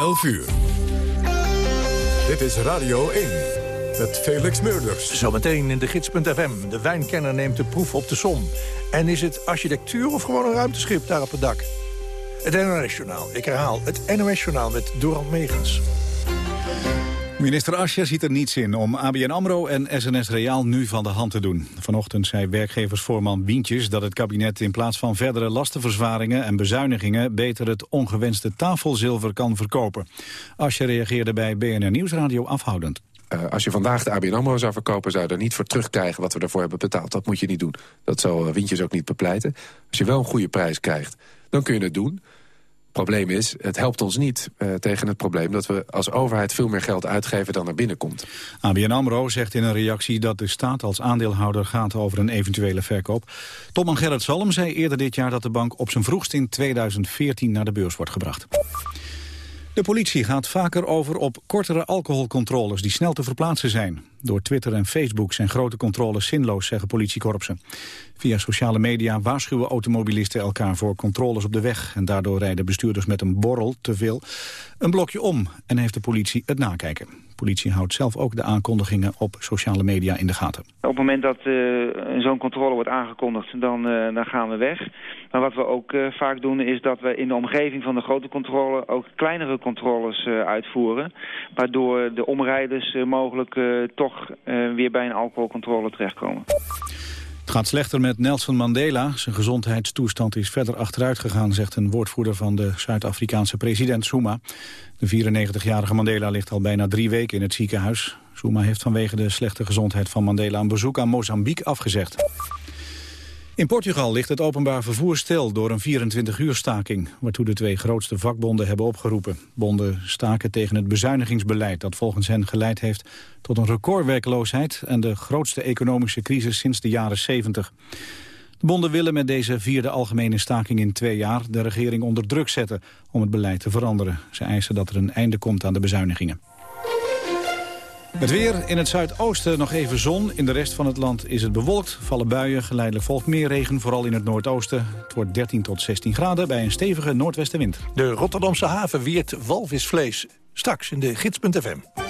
11 uur. Dit is Radio 1 met Felix Meurders. Zometeen in de gids.fm. De wijnkenner neemt de proef op de som. En is het architectuur of gewoon een ruimteschip daar op het dak? Het NOS-journaal. Ik herhaal, het NOS-journaal met Doran Megens. Minister Ascher ziet er niets in om ABN AMRO en SNS Reaal nu van de hand te doen. Vanochtend zei werkgeversvoorman Wientjes dat het kabinet in plaats van verdere lastenverzwaringen en bezuinigingen beter het ongewenste tafelzilver kan verkopen. Ascher reageerde bij BNR Nieuwsradio afhoudend. Uh, als je vandaag de ABN AMRO zou verkopen... zou je er niet voor terugkrijgen wat we ervoor hebben betaald. Dat moet je niet doen. Dat zal uh, Wientjes ook niet bepleiten. Als je wel een goede prijs krijgt, dan kun je het doen probleem is, het helpt ons niet uh, tegen het probleem... dat we als overheid veel meer geld uitgeven dan er binnenkomt. ABN AMRO zegt in een reactie dat de staat als aandeelhouder gaat over een eventuele verkoop. Tom en Gerrit Salm zei eerder dit jaar dat de bank op zijn vroegst in 2014 naar de beurs wordt gebracht. De politie gaat vaker over op kortere alcoholcontroles die snel te verplaatsen zijn. Door Twitter en Facebook zijn grote controles zinloos, zeggen politiekorpsen. Via sociale media waarschuwen automobilisten elkaar voor controles op de weg. En daardoor rijden bestuurders met een borrel te veel een blokje om en heeft de politie het nakijken. Politie houdt zelf ook de aankondigingen op sociale media in de gaten. Op het moment dat uh, zo'n controle wordt aangekondigd, dan, uh, dan gaan we weg. Maar wat we ook uh, vaak doen is dat we in de omgeving van de grote controle ook kleinere controles uitvoeren. Waardoor de omrijders mogelijk toch weer bij een alcoholcontrole terechtkomen. Het gaat slechter met Nelson Mandela. Zijn gezondheidstoestand is verder achteruit gegaan, zegt een woordvoerder van de Zuid-Afrikaanse president Zuma. De 94-jarige Mandela ligt al bijna drie weken in het ziekenhuis. Zuma heeft vanwege de slechte gezondheid van Mandela een bezoek aan Mozambique afgezegd. In Portugal ligt het openbaar vervoer stil door een 24-uur staking... waartoe de twee grootste vakbonden hebben opgeroepen. Bonden staken tegen het bezuinigingsbeleid dat volgens hen geleid heeft... tot een recordwerkloosheid en de grootste economische crisis sinds de jaren 70. De bonden willen met deze vierde algemene staking in twee jaar... de regering onder druk zetten om het beleid te veranderen. Ze eisen dat er een einde komt aan de bezuinigingen. Het weer in het zuidoosten nog even zon. In de rest van het land is het bewolkt. Vallen buien, geleidelijk volgt meer regen, vooral in het noordoosten. Het wordt 13 tot 16 graden bij een stevige noordwestenwind. De Rotterdamse haven weert walvisvlees. Straks in de gids.fm.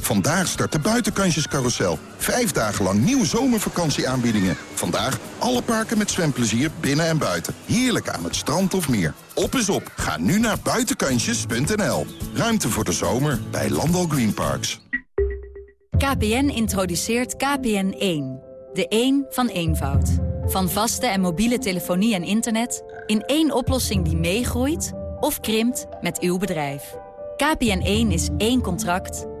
Vandaag start de buitenkansjescarousel. Vijf dagen lang nieuwe zomervakantieaanbiedingen. Vandaag alle parken met zwemplezier binnen en buiten. Heerlijk aan het strand of meer. Op is op. Ga nu naar buitenkansjes.nl. Ruimte voor de zomer bij Landal Green Parks. KPN introduceert KPN1. De 1 van eenvoud. Van vaste en mobiele telefonie en internet... in één oplossing die meegroeit of krimpt met uw bedrijf. KPN1 is één contract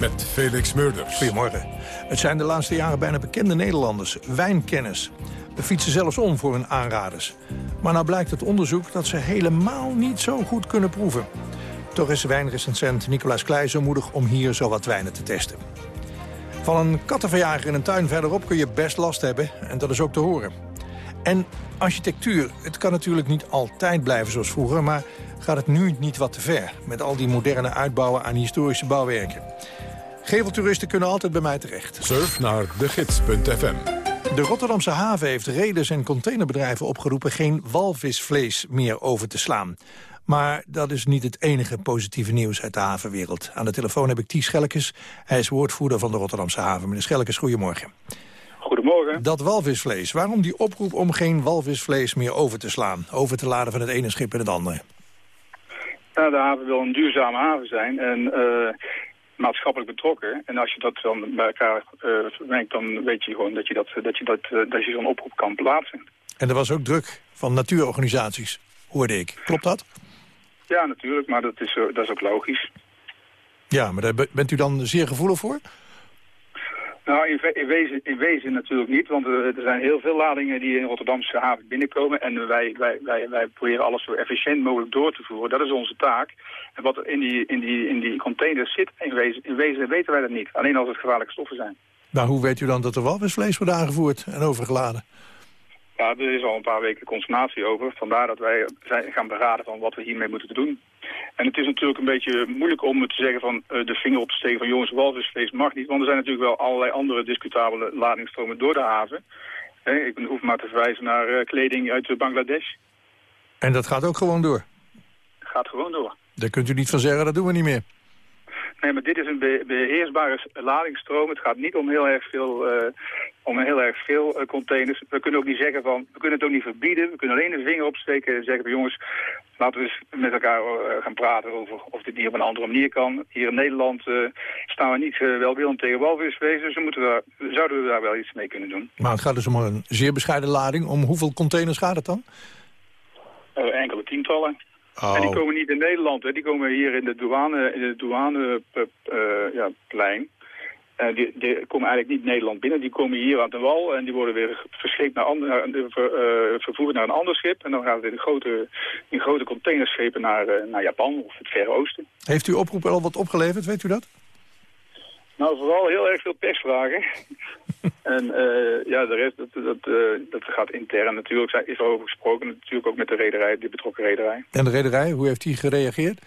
met Felix Murders. Goedemorgen. Het zijn de laatste jaren bijna bekende Nederlanders, wijnkennis. We fietsen zelfs om voor hun aanraders. Maar nou blijkt het onderzoek dat ze helemaal niet zo goed kunnen proeven. Toch is wijnrecensent Nicolaas Kleij zo moedig om hier zo wat wijnen te testen. Van een kattenverjager in een tuin verderop kun je best last hebben. En dat is ook te horen. En architectuur, het kan natuurlijk niet altijd blijven zoals vroeger... maar gaat het nu niet wat te ver... met al die moderne uitbouwen aan historische bouwwerken. Geveltoeristen kunnen altijd bij mij terecht. Surf naar degids.fm. De Rotterdamse haven heeft reders en containerbedrijven opgeroepen... geen walvisvlees meer over te slaan. Maar dat is niet het enige positieve nieuws uit de havenwereld. Aan de telefoon heb ik Ties Schelkes. Hij is woordvoerder van de Rotterdamse haven. Meneer Schelkes, goedemorgen. Goedemorgen. Dat walvisvlees. Waarom die oproep om geen walvisvlees meer over te slaan? Over te laden van het ene schip in het andere? Ja, de haven wil een duurzame haven zijn. En uh, maatschappelijk betrokken. En als je dat dan bij elkaar uh, vermengt, dan weet je gewoon dat je, dat, dat je, dat, dat je zo'n oproep kan plaatsen. En er was ook druk van natuurorganisaties, hoorde ik. Klopt dat? Ja, natuurlijk, maar dat is, dat is ook logisch. Ja, maar daar bent u dan zeer gevoelig voor? Nou, in, in, wezen, in wezen natuurlijk niet, want er, zijn heel veel ladingen die in Rotterdamse haven binnenkomen. En wij, wij, wij, wij proberen alles zo efficiënt mogelijk door te voeren. Dat is onze taak. En wat er in die, in die, in die containers zit, in wezen, in wezen weten wij dat niet. Alleen als het gevaarlijke stoffen zijn. Nou, hoe weet u dan dat er walvisvlees wordt aangevoerd en overgeladen? Ja, er is al een paar weken consternatie over. Vandaar dat wij zijn gaan beraden van wat we hiermee moeten doen. En het is natuurlijk een beetje moeilijk om te zeggen van uh, de vinger op te steken van jongens, walvisvlees mag niet. Want er zijn natuurlijk wel allerlei andere discutabele ladingstromen door de haven. ik hoef maar te verwijzen naar uh, kleding uit Bangladesh. En dat gaat ook gewoon door? Gaat gewoon door. Daar kunt u niet van zeggen, dat doen we niet meer. Nee, maar dit is een beheersbare ladingsstroom. Het gaat niet om heel erg veel, uh, om heel erg veel uh, containers. We kunnen ook niet zeggen van, we kunnen het ook niet verbieden. We kunnen alleen de vinger opsteken en zeggen van jongens, laten we eens met elkaar uh, gaan praten over of dit niet op een andere manier kan. Hier in Nederland staan we niet welwillend tegen walvisvlees, dus we moeten daar, zouden we daar wel iets mee kunnen doen. Maar het gaat dus om een zeer bescheiden lading. Om hoeveel containers gaat het dan? enkele tientallen. Oh. En die komen niet in Nederland, hè. die komen hier in de douane, in de douane uh, ja, plein. Uh, die, die, komen eigenlijk niet Nederland binnen. Die komen hier aan de wal en die worden weer verscheept naar, ander, uh, vervoerd naar een ander schip. En dan gaan het in grote, in grote containerschepen naar, naar Japan of het Verre Oosten. Heeft uw oproep al wat opgeleverd, weet u dat? Nou, vooral heel erg veel persvragen. en uh, ja, de rest, dat, dat, uh, dat gaat intern natuurlijk. Is er over gesproken, natuurlijk ook met de rederij, de betrokken rederij. En de rederij, hoe heeft die gereageerd?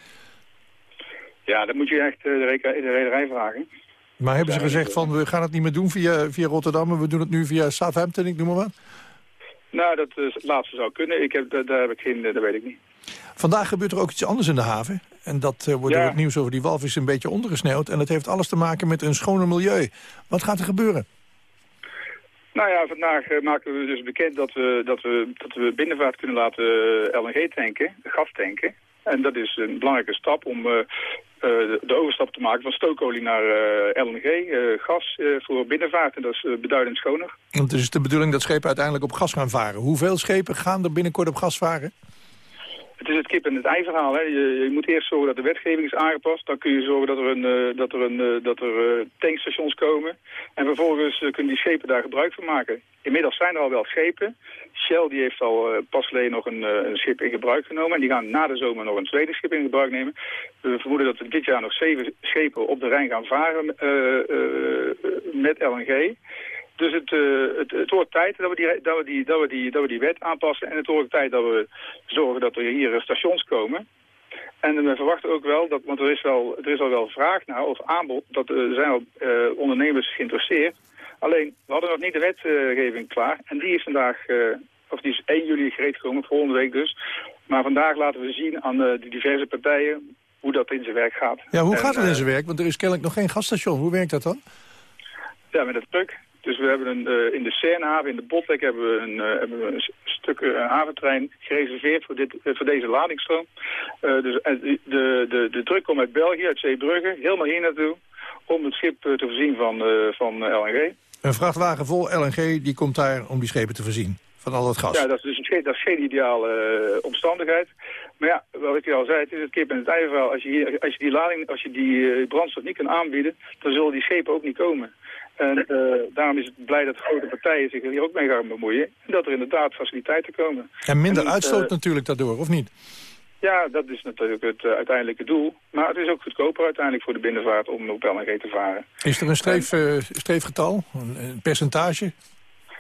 Ja, dat moet je echt uh, de, de rederij vragen. Maar hebben ze gezegd van, we gaan het niet meer doen via, via Rotterdam... en we doen het nu via Southampton, ik noem maar wat? Nou, dat laatste zou kunnen. Ik heb, daar, heb ik geen, dat weet ik niet. Vandaag gebeurt er ook iets anders in de haven. En dat uh, wordt door het nieuws over die walvis een beetje ondergesneeuwd. En dat heeft alles te maken met een schoner milieu. Wat gaat er gebeuren? Nou ja, vandaag uh, maken we dus bekend dat we, dat we, dat we binnenvaart kunnen laten eh, LNG tanken, gas tanken. En dat is een belangrijke stap om uh, de overstap te maken van stookolie naar LNG, gas voor binnenvaart. En dat is beduidend schoner. Want het is de bedoeling dat schepen uiteindelijk op gas gaan varen. Hoeveel schepen gaan er binnenkort op gas varen? Het is het kip en het ei verhaal. Hè. Je, je, moet eerst zorgen dat de wetgeving is aangepast. Dan kun je zorgen dat er, een, uh, dat er, een, uh, dat er uh, tankstations komen. En vervolgens kunnen die schepen daar gebruik van maken. Inmiddels zijn er al wel schepen. Shell die heeft al pas geleden nog een, een, schip in gebruik genomen. En die gaan na de zomer nog een tweede schip in gebruik nemen. We vermoeden dat er dit jaar nog zeven schepen op de Rijn gaan varen met LNG. Dus het, uh, het, het, wordt tijd dat we, die, dat, we die, dat, we die, dat we die wet aanpassen. En het wordt tijd dat we zorgen dat er hier stations komen. En we verwachten ook wel, dat, want er is, wel, er is al wel vraag naar of aanbod. Dat er zijn al uh, ondernemers geïnteresseerd. Alleen, we hadden nog niet de wetgeving klaar. En die is vandaag, uh, of die is 1 juli gereed gekomen, volgende week dus. Maar vandaag laten we zien aan de diverse partijen hoe dat in zijn werk gaat. Ja, hoe gaat het in zijn werk? Want er is kennelijk nog geen gasstation. Hoe werkt dat dan? Ja, met het truck. Dus we hebben een, uh, in de Cernhaven, in de Botlek, hebben we een, uh, hebben we een stuk uh, haventrein gereserveerd voor, dit, voor deze ladingsstroom. dus de, de, de druk komt uit België, uit Zeebrugge, helemaal hier naartoe, om het schip te voorzien van, van LNG. Een vrachtwagen vol LNG die komt daar om die schepen te voorzien van al dat gas. Ja, dat is, dus dat is geen ideale omstandigheid. Maar ja, wat ik al zei, het is het kip en het ei verhaal. Als je, hier, als je die lading, als je die brandstof niet kan aanbieden, dan zullen die schepen ook niet komen. En uh, daarom is het blij dat grote partijen zich hier ook mee gaan bemoeien. En dat er inderdaad faciliteiten komen. En minder uitstoot uh, natuurlijk daardoor, of niet? Ja, dat is natuurlijk het uh, uiteindelijke doel. Maar het is ook goedkoper uiteindelijk voor de binnenvaart om op LNG te varen. Is er een streef, en, streefgetal, een, een, percentage?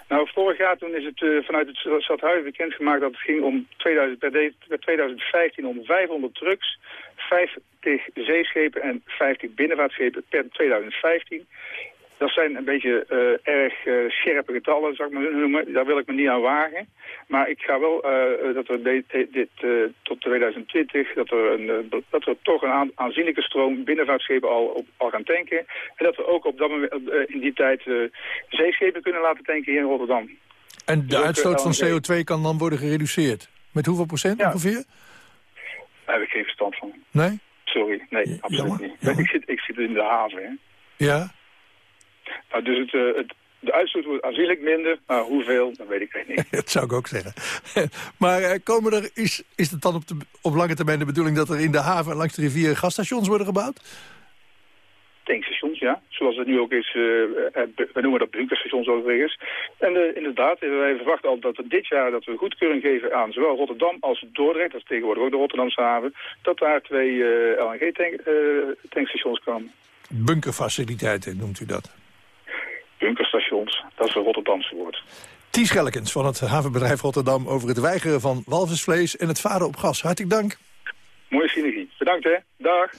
Nou, vorig jaar toen is het vanuit het stadhuis bekendgemaakt dat het ging om 2000, per 2015 om 500 trucks, 50 zeeschepen en 50 binnenvaartschepen per 2015. Dat zijn een beetje uh, erg uh, scherpe getallen, zou ik maar noemen. Daar wil ik me niet aan wagen. Maar ik ga wel uh, dat we dit, dit tot 2020, dat er, een, dat we toch een aanzienlijke stroom binnenvaartschepen al, op, al gaan tanken. En dat we ook op dat moment, in die tijd zeeschepen kunnen laten tanken hier in Rotterdam. En de dus uitstoot van CO2 kan dan worden gereduceerd? Met hoeveel procent ja. ongeveer? Daar heb ik geen verstand van. Nee? Sorry, nee, absoluut jammer, niet. jammer. Ik, zit, ik zit in de haven, hè. Ja? Nou, dus het, eh, het, de uitstoot wordt aanzienlijk minder, maar hoeveel, dat weet ik echt niet. Dat zou ik ook zeggen. maar eh, komen er, is, is het dan op, de, op lange termijn de bedoeling... dat er in de haven en langs de rivier gasstations worden gebouwd? Tankstations, ja. Zoals het nu ook is, eh, we noemen dat bunkerstations overigens. En eh, inderdaad, wij verwachten al dat we dit jaar dat we goedkeuring geven aan zowel Rotterdam als Dordrecht, dat is tegenwoordig ook de Rotterdamse haven, dat daar twee LNG-tankstations komen. Bunkerfaciliteiten noemt u dat. Bunkerstations, dat is een Rotterdamse woord. Ties Schellekens van het havenbedrijf Rotterdam... over het weigeren van walvisvlees en het varen op gas. Hartelijk dank. Mooie synergie. Bedankt hè. Dag.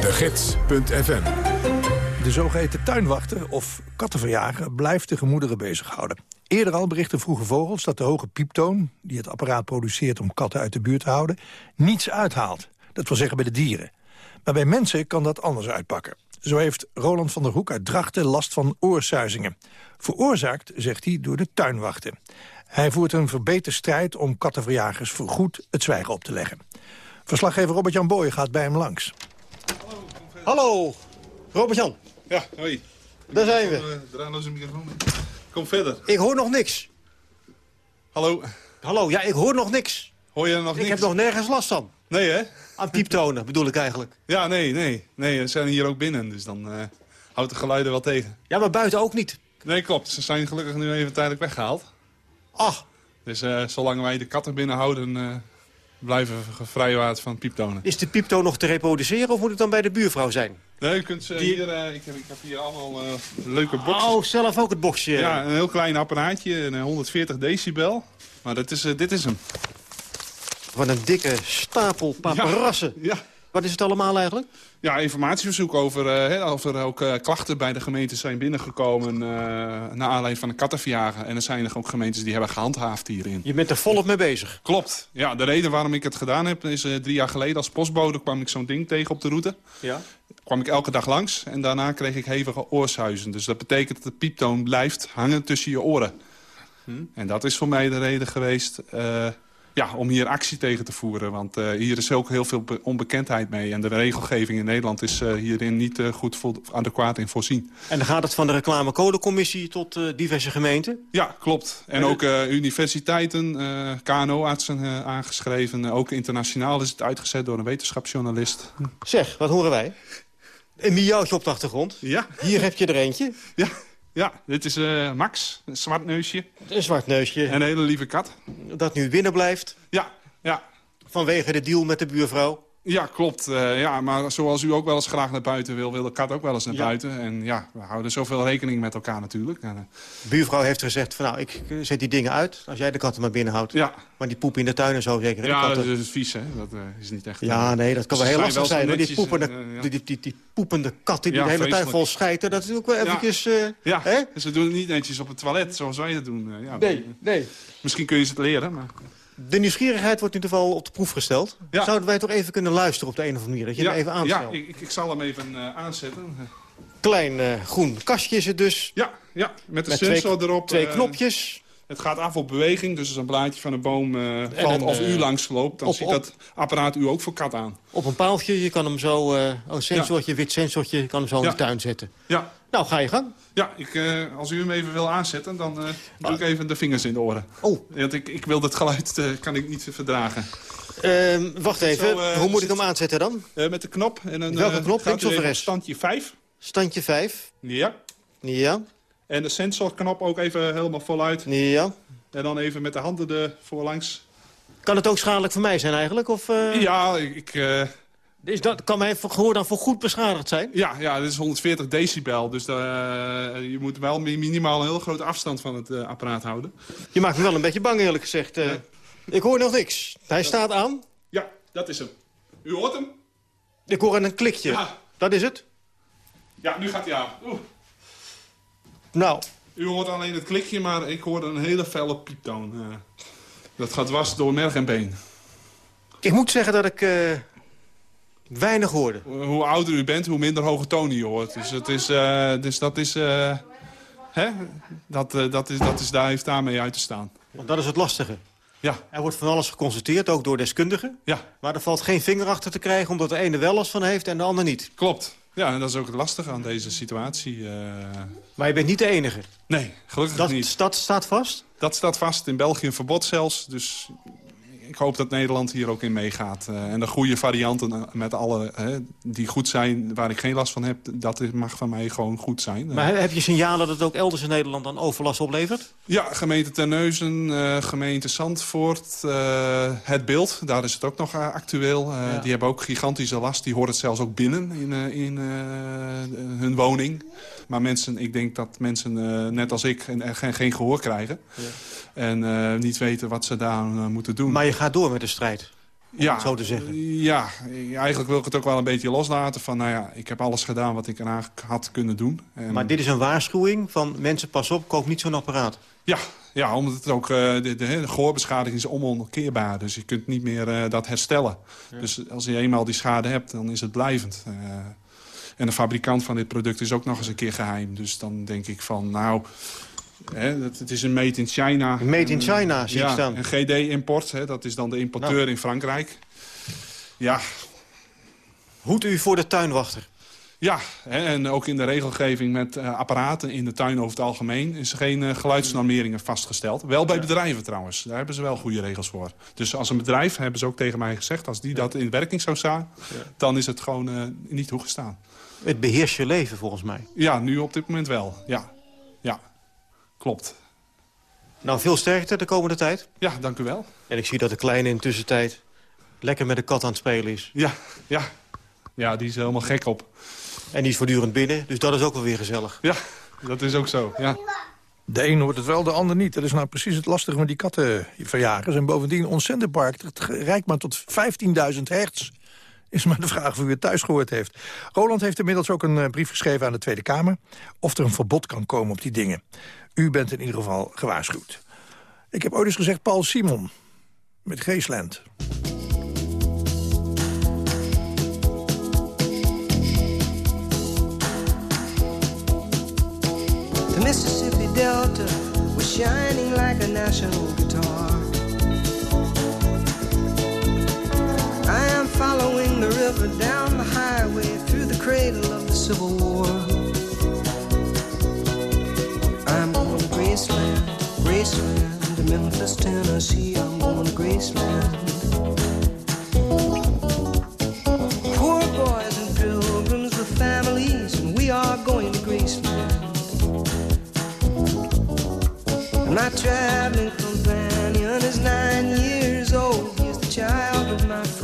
De Gids.fm De zogeheten tuinwachter of kattenverjager blijft de gemoederen bezighouden. Eerder al berichten Vroege Vogels dat de hoge pieptoon... die het apparaat produceert om katten uit de buurt te houden... niets uithaalt. Dat wil zeggen bij de dieren. Maar bij mensen kan dat anders uitpakken. Zo heeft Roland van der Hoek uit Drachten last van oorsuizingen. Veroorzaakt, zegt hij, door de tuinwachten. Hij voert een verbeterde strijd om kattenverjagers voorgoed het zwijgen op te leggen. Verslaggever Robert-Jan Boy gaat bij hem langs. Hallo, Robert-Jan. Ja, hoi. Daar zijn we. Uh, draadloze microfoon. Kom verder. Ik hoor nog niks. Hallo. Hallo, ja, ik hoor nog niks. Hoor je nog ik niks? heb nog nergens last van. Nee, hè? Aan pieptonen, bedoel ik eigenlijk. Ja, nee, nee. Nee, ze zijn hier ook binnen, dus dan uh, houdt de geluiden wel tegen. Ja, maar buiten ook niet. Nee, klopt. Ze zijn gelukkig nu even tijdelijk weggehaald. Ach. Dus uh, zolang wij de katten binnen houden, uh, blijven we vrijwaard van pieptonen. Is de pieptoon nog te reproduceren of moet het dan bij de buurvrouw zijn? Nee, u kunt ze Die... hier, ik, heb, ik heb hier allemaal leuke boxen. Oh, zelf ook het boxje. Ja, een heel klein apparaatje, een 140 decibel. Maar dat is, dit is hem. Wat een dikke stapel paparassen. Ja, ja. Wat is het allemaal eigenlijk? Ja, informatieverzoek over uh, of er ook uh, klachten bij de gemeentes zijn binnengekomen... Uh, naar aanleiding van de kattenverjagen. En er zijn er ook gemeentes die hebben gehandhaafd hierin. Je bent er volop mee bezig? Klopt. Ja, de reden waarom ik het gedaan heb is drie jaar geleden als postbode kwam ik zo'n ding tegen op de route. Ja. Kwam ik elke dag langs en daarna kreeg ik hevige oorsuizen. Dus dat betekent dat de pieptoon blijft hangen tussen je oren. Hm. En dat is voor mij de reden geweest ja, om hier actie tegen te voeren. Want uh, hier is ook heel veel onbekendheid mee. En de regelgeving in Nederland is uh, hierin niet uh, goed adequaat in voorzien. En dan gaat het van de reclamecodecommissie tot diverse gemeenten? Ja, klopt. En ook universiteiten, KNO-artsen aangeschreven. ook internationaal is het uitgezet door een wetenschapsjournalist. Zeg, wat horen wij? Een miauwtje op de achtergrond. Ja. Hier heb je er eentje. Ja. Ja, dit is uh, Max, een zwart neusje. Een zwart neusje. En een hele lieve kat. Dat nu binnen blijft. Ja, ja. Vanwege de deal met de buurvrouw. Ja, klopt. Uh, ja, maar zoals u ook wel eens graag naar buiten wil, wil de kat ook wel eens naar Ja. buiten. En ja, we houden zoveel rekening met elkaar natuurlijk. En, eh, De buurvrouw heeft gezegd van nou, ik zet die dingen uit als jij de katten maar binnenhoudt. ja, Maar die poep in de tuin en zo zeker. ja dat is vies, hè. Dat eh, is niet echt... Ja, eh, nee, dat kan wel heel lastig wel zijn. Die, poepende, eh, ja. die, die, die, poepende katten die Ja, de hele tijd vreselijk. vol schijten. Dat is ook wel Ja. eventjes... eh, Ja, Hè? ze doen het niet netjes op het toilet zoals wij dat doen. eh, ja. Nee, nee. Misschien kun je ze het leren, maar... De nieuwsgierigheid wordt in ieder geval op de proef gesteld. Ja. Zouden wij toch even kunnen luisteren op de een of andere manier? Dat je ja, hem even ja aanstelt. ik, ik- ik zal hem even eh, aanzetten. Klein eh, groen kastje is het dus. Ja, ja met de Met sensor twee, erop. twee eh, knopjes. Het gaat af op beweging, dus als een blaadje van een boom valt een, of u langs loopt... dan op- ziet dat apparaat u ook voor kat aan. Op een paaltje. Je kan hem zo... eh oh, sensortje, wit sensortje. Je kan hem zo in Ja. de tuin zetten. Ja, Nou, ga je gang. Ja ik, eh, als u hem even wil aanzetten, dan eh, doe ik even de vingers in de oren. Oh, Want ik, ik wil dat geluid eh, kan ik niet verdragen. ehm, wacht even. Zo, Hoe moet ik hem aanzetten dan? Met de knop. En een, Welke knop, links of rechts? Standje 5. Standje 5. Ja. Ja, En de sensorknop ook even helemaal voluit. ja. En dan even met de handen er voorlangs. Kan het ook schadelijk voor mij zijn eigenlijk? Of, Ja, ik... is dat, kan mijn gehoor dan voor goed beschadigd zijn? Ja, ja, dit is 140 decibel. Dus eh, je moet wel mi- minimaal een heel grote afstand van het eh, apparaat houden. Je maakt me wel een beetje bang eerlijk gezegd. eh. Ik hoor nog niks. Hij staat aan. Ja, dat is hem. U hoort hem? Ik hoor een klikje. Ja. Dat is het. Ja, nu gaat hij aan. Oeh. Nou, U hoort alleen het klikje, maar ik hoor een hele felle pieptoon. dat gaat dwars door merg en been. ik moet zeggen dat ik weinig hoorde. Hoe ouder u bent, hoe minder hoge tonen je hoort. Dus, het is, eh, dus dat is... eh, hè? Dat, eh, dat, is, dat is daar, heeft daarmee uit te staan. Want dat is het lastige. Ja. Er wordt van alles geconstateerd, ook door deskundigen. Ja. Maar er valt geen vinger achter te krijgen... omdat de ene wel last van heeft en de ander niet. Klopt. Ja, en dat is ook het lastige aan deze situatie. eh. Maar je bent niet de enige. Nee, gelukkig Dat, niet. dat staat vast? Dat staat vast. In België een verbod zelfs. Dus ik hoop dat Nederland hier ook in meegaat. Eh, en de goede varianten eh, met alle hè, die goed zijn, waar ik geen last van heb... dat mag van mij gewoon goed zijn. Maar heb je signalen dat het ook elders in Nederland dan overlast oplevert? Ja, gemeente Terneuzen, eh, gemeente Zandvoort, Het Beeld, daar is het ook nog actueel. Ja. Die hebben ook gigantische last, die hoort het zelfs ook binnen in, in hun woning. Maar mensen, ik denk dat mensen, eh, net als ik, en, en geen, geen gehoor krijgen. En eh, niet weten wat ze daar eh, moeten doen. Maar je gaat door met de strijd, ja, zo te zeggen. Ja, eigenlijk wil ik het ook wel een beetje loslaten. Van, nou ja, ik heb alles gedaan wat ik eraan had kunnen doen. En- Maar dit is een waarschuwing van mensen, pas op, koop niet zo'n apparaat. Ja, ja, omdat het ook, de, de, de gehoorbeschadiging is onomkeerbaar. Dus je kunt niet meer dat herstellen. Dus als je eenmaal die schade hebt, dan is het blijvend. Eh, en de fabrikant van dit product is ook nog eens een keer geheim. Dus dan denk ik van, nou... Hè, het, het is een made in China. Made in China, zie ik ja, staan. Een GD-import, dat is dan de importeur Nou. in Frankrijk. Ja, Hoed u voor de tuinwachter. ja, hè, en ook in de regelgeving met eh, apparaten in de tuin over het algemeen... is er geen eh, geluidsnormeringen vastgesteld. Wel bij bedrijven trouwens, daar hebben ze wel goede regels voor. Dus als een bedrijf, hebben ze ook tegen mij gezegd... als die dat in werking zou staan, dan is het gewoon eh, niet toegestaan. Het beheerst je leven, volgens mij. Ja, nu op dit moment wel, ja. Ja, klopt. Nou, veel sterkte de komende tijd. Ja, dank u wel. En ik zie dat de kleine in tussentijd lekker met de kat aan het spelen is. Ja, ja. Ja, die is er helemaal gek op. En die is voortdurend binnen, dus dat is ook wel weer gezellig. Ja, dat is ook zo, ja. De een hoort het wel, de ander niet. Dat is nou precies het lastige met die kattenverjagers. En bovendien, ons zenderpark het reikt maar tot 15.000 hertz. Is maar de vraag of u het thuis gehoord heeft. Roland heeft inmiddels ook een eh, brief geschreven aan de Tweede Kamer... of er een verbod kan komen op die dingen. U bent in ieder geval gewaarschuwd. Ik heb ooit eens gezegd Paul Simon met Geesland. The Mississippi Delta was shining like a national guitar. The river down the highway through the cradle of the Civil War. I'm going to Graceland, Graceland, to Memphis, Tennessee. I'm going to Graceland. Poor boys and pilgrims with families, and we are going to Graceland. My traveling companion is nine years old. He's the child of my first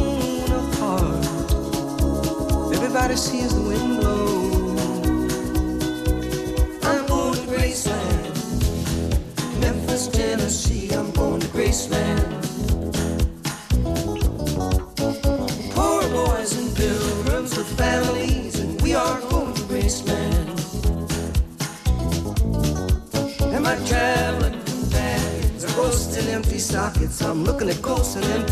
Everybody sees the wind blow. I'm going to Graceland, Memphis, Tennessee. I'm going to Graceland. Poor boys and pilgrims with families, and we are going to Graceland. And my traveling companions are ghosts and empty sockets. I'm looking at ghosts and empties.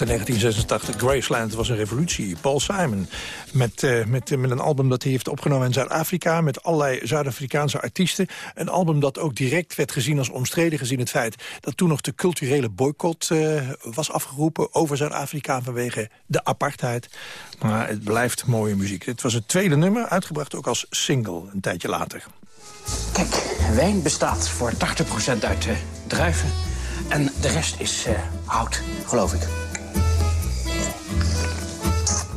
In 1986, Graceland was een revolutie. Paul Simon, met, eh, met, met een album dat hij heeft opgenomen in Zuid-Afrika... met allerlei Zuid-Afrikaanse artiesten. Een album dat ook direct werd gezien als omstreden... gezien het feit dat toen nog de culturele boycott eh, was afgeroepen... over Zuid-Afrika vanwege de apartheid. Maar het blijft mooie muziek. Dit was het tweede nummer, uitgebracht ook als single een tijdje later. Kijk, wijn bestaat voor 80% uit eh, druiven. En de rest is eh, hout, geloof ik.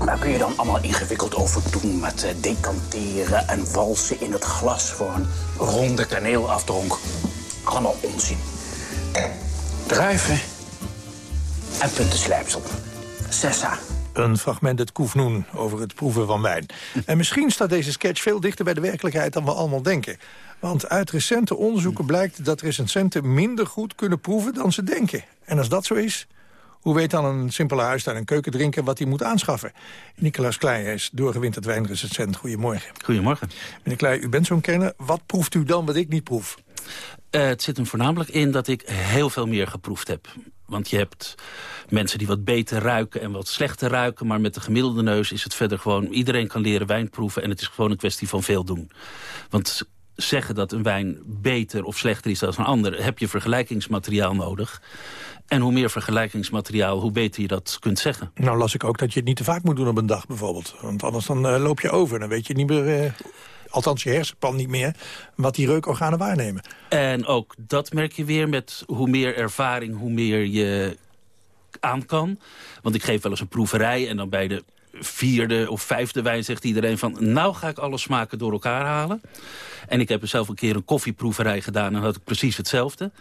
Daar kun je dan allemaal ingewikkeld over doen met eh, decanteren en walsen in het glas voor een ronde kaneelafdronk. Allemaal onzin. Druiven en puntenslijpsel. Sessa. Een fragment uit Koefnoen over het proeven van wijn. En misschien staat deze sketch veel dichter bij de werkelijkheid dan we allemaal denken. Want uit recente onderzoeken blijkt dat recensenten minder goed kunnen proeven dan ze denken. En als dat zo is, hoe weet dan een simpele huistuin- en keukendrinker wat hij moet aanschaffen? Nicolaas Kleij is doorgewinterd wijnrecensent. Goedemorgen. Goedemorgen. Meneer Kleij, u bent zo'n kenner. Wat proeft u dan wat ik niet proef? Uh, het zit hem voornamelijk in dat ik heel veel meer geproefd heb. Want je hebt mensen die wat beter ruiken en wat slechter ruiken... maar met de gemiddelde neus is het verder gewoon... iedereen kan leren wijn proeven en het is gewoon een kwestie van veel doen. Want zeggen dat een wijn beter of slechter is dan een ander... heb je vergelijkingsmateriaal nodig. En hoe meer vergelijkingsmateriaal, hoe beter je dat kunt zeggen. Nou las ik ook dat je het niet te vaak moet doen op een dag bijvoorbeeld. Want anders dan uh, loop je over. Dan weet je niet meer... Uh althans je hersenpan niet meer, wat die reukorganen waarnemen. En ook dat merk je weer met hoe meer ervaring, hoe meer je aan kan. Want ik geef wel eens een proeverij en dan bij de vierde of vijfde wijn zegt iedereen van... nou ga ik alle smaken door elkaar halen. En ik heb er zelf een keer een koffieproeverij gedaan en had ik precies hetzelfde.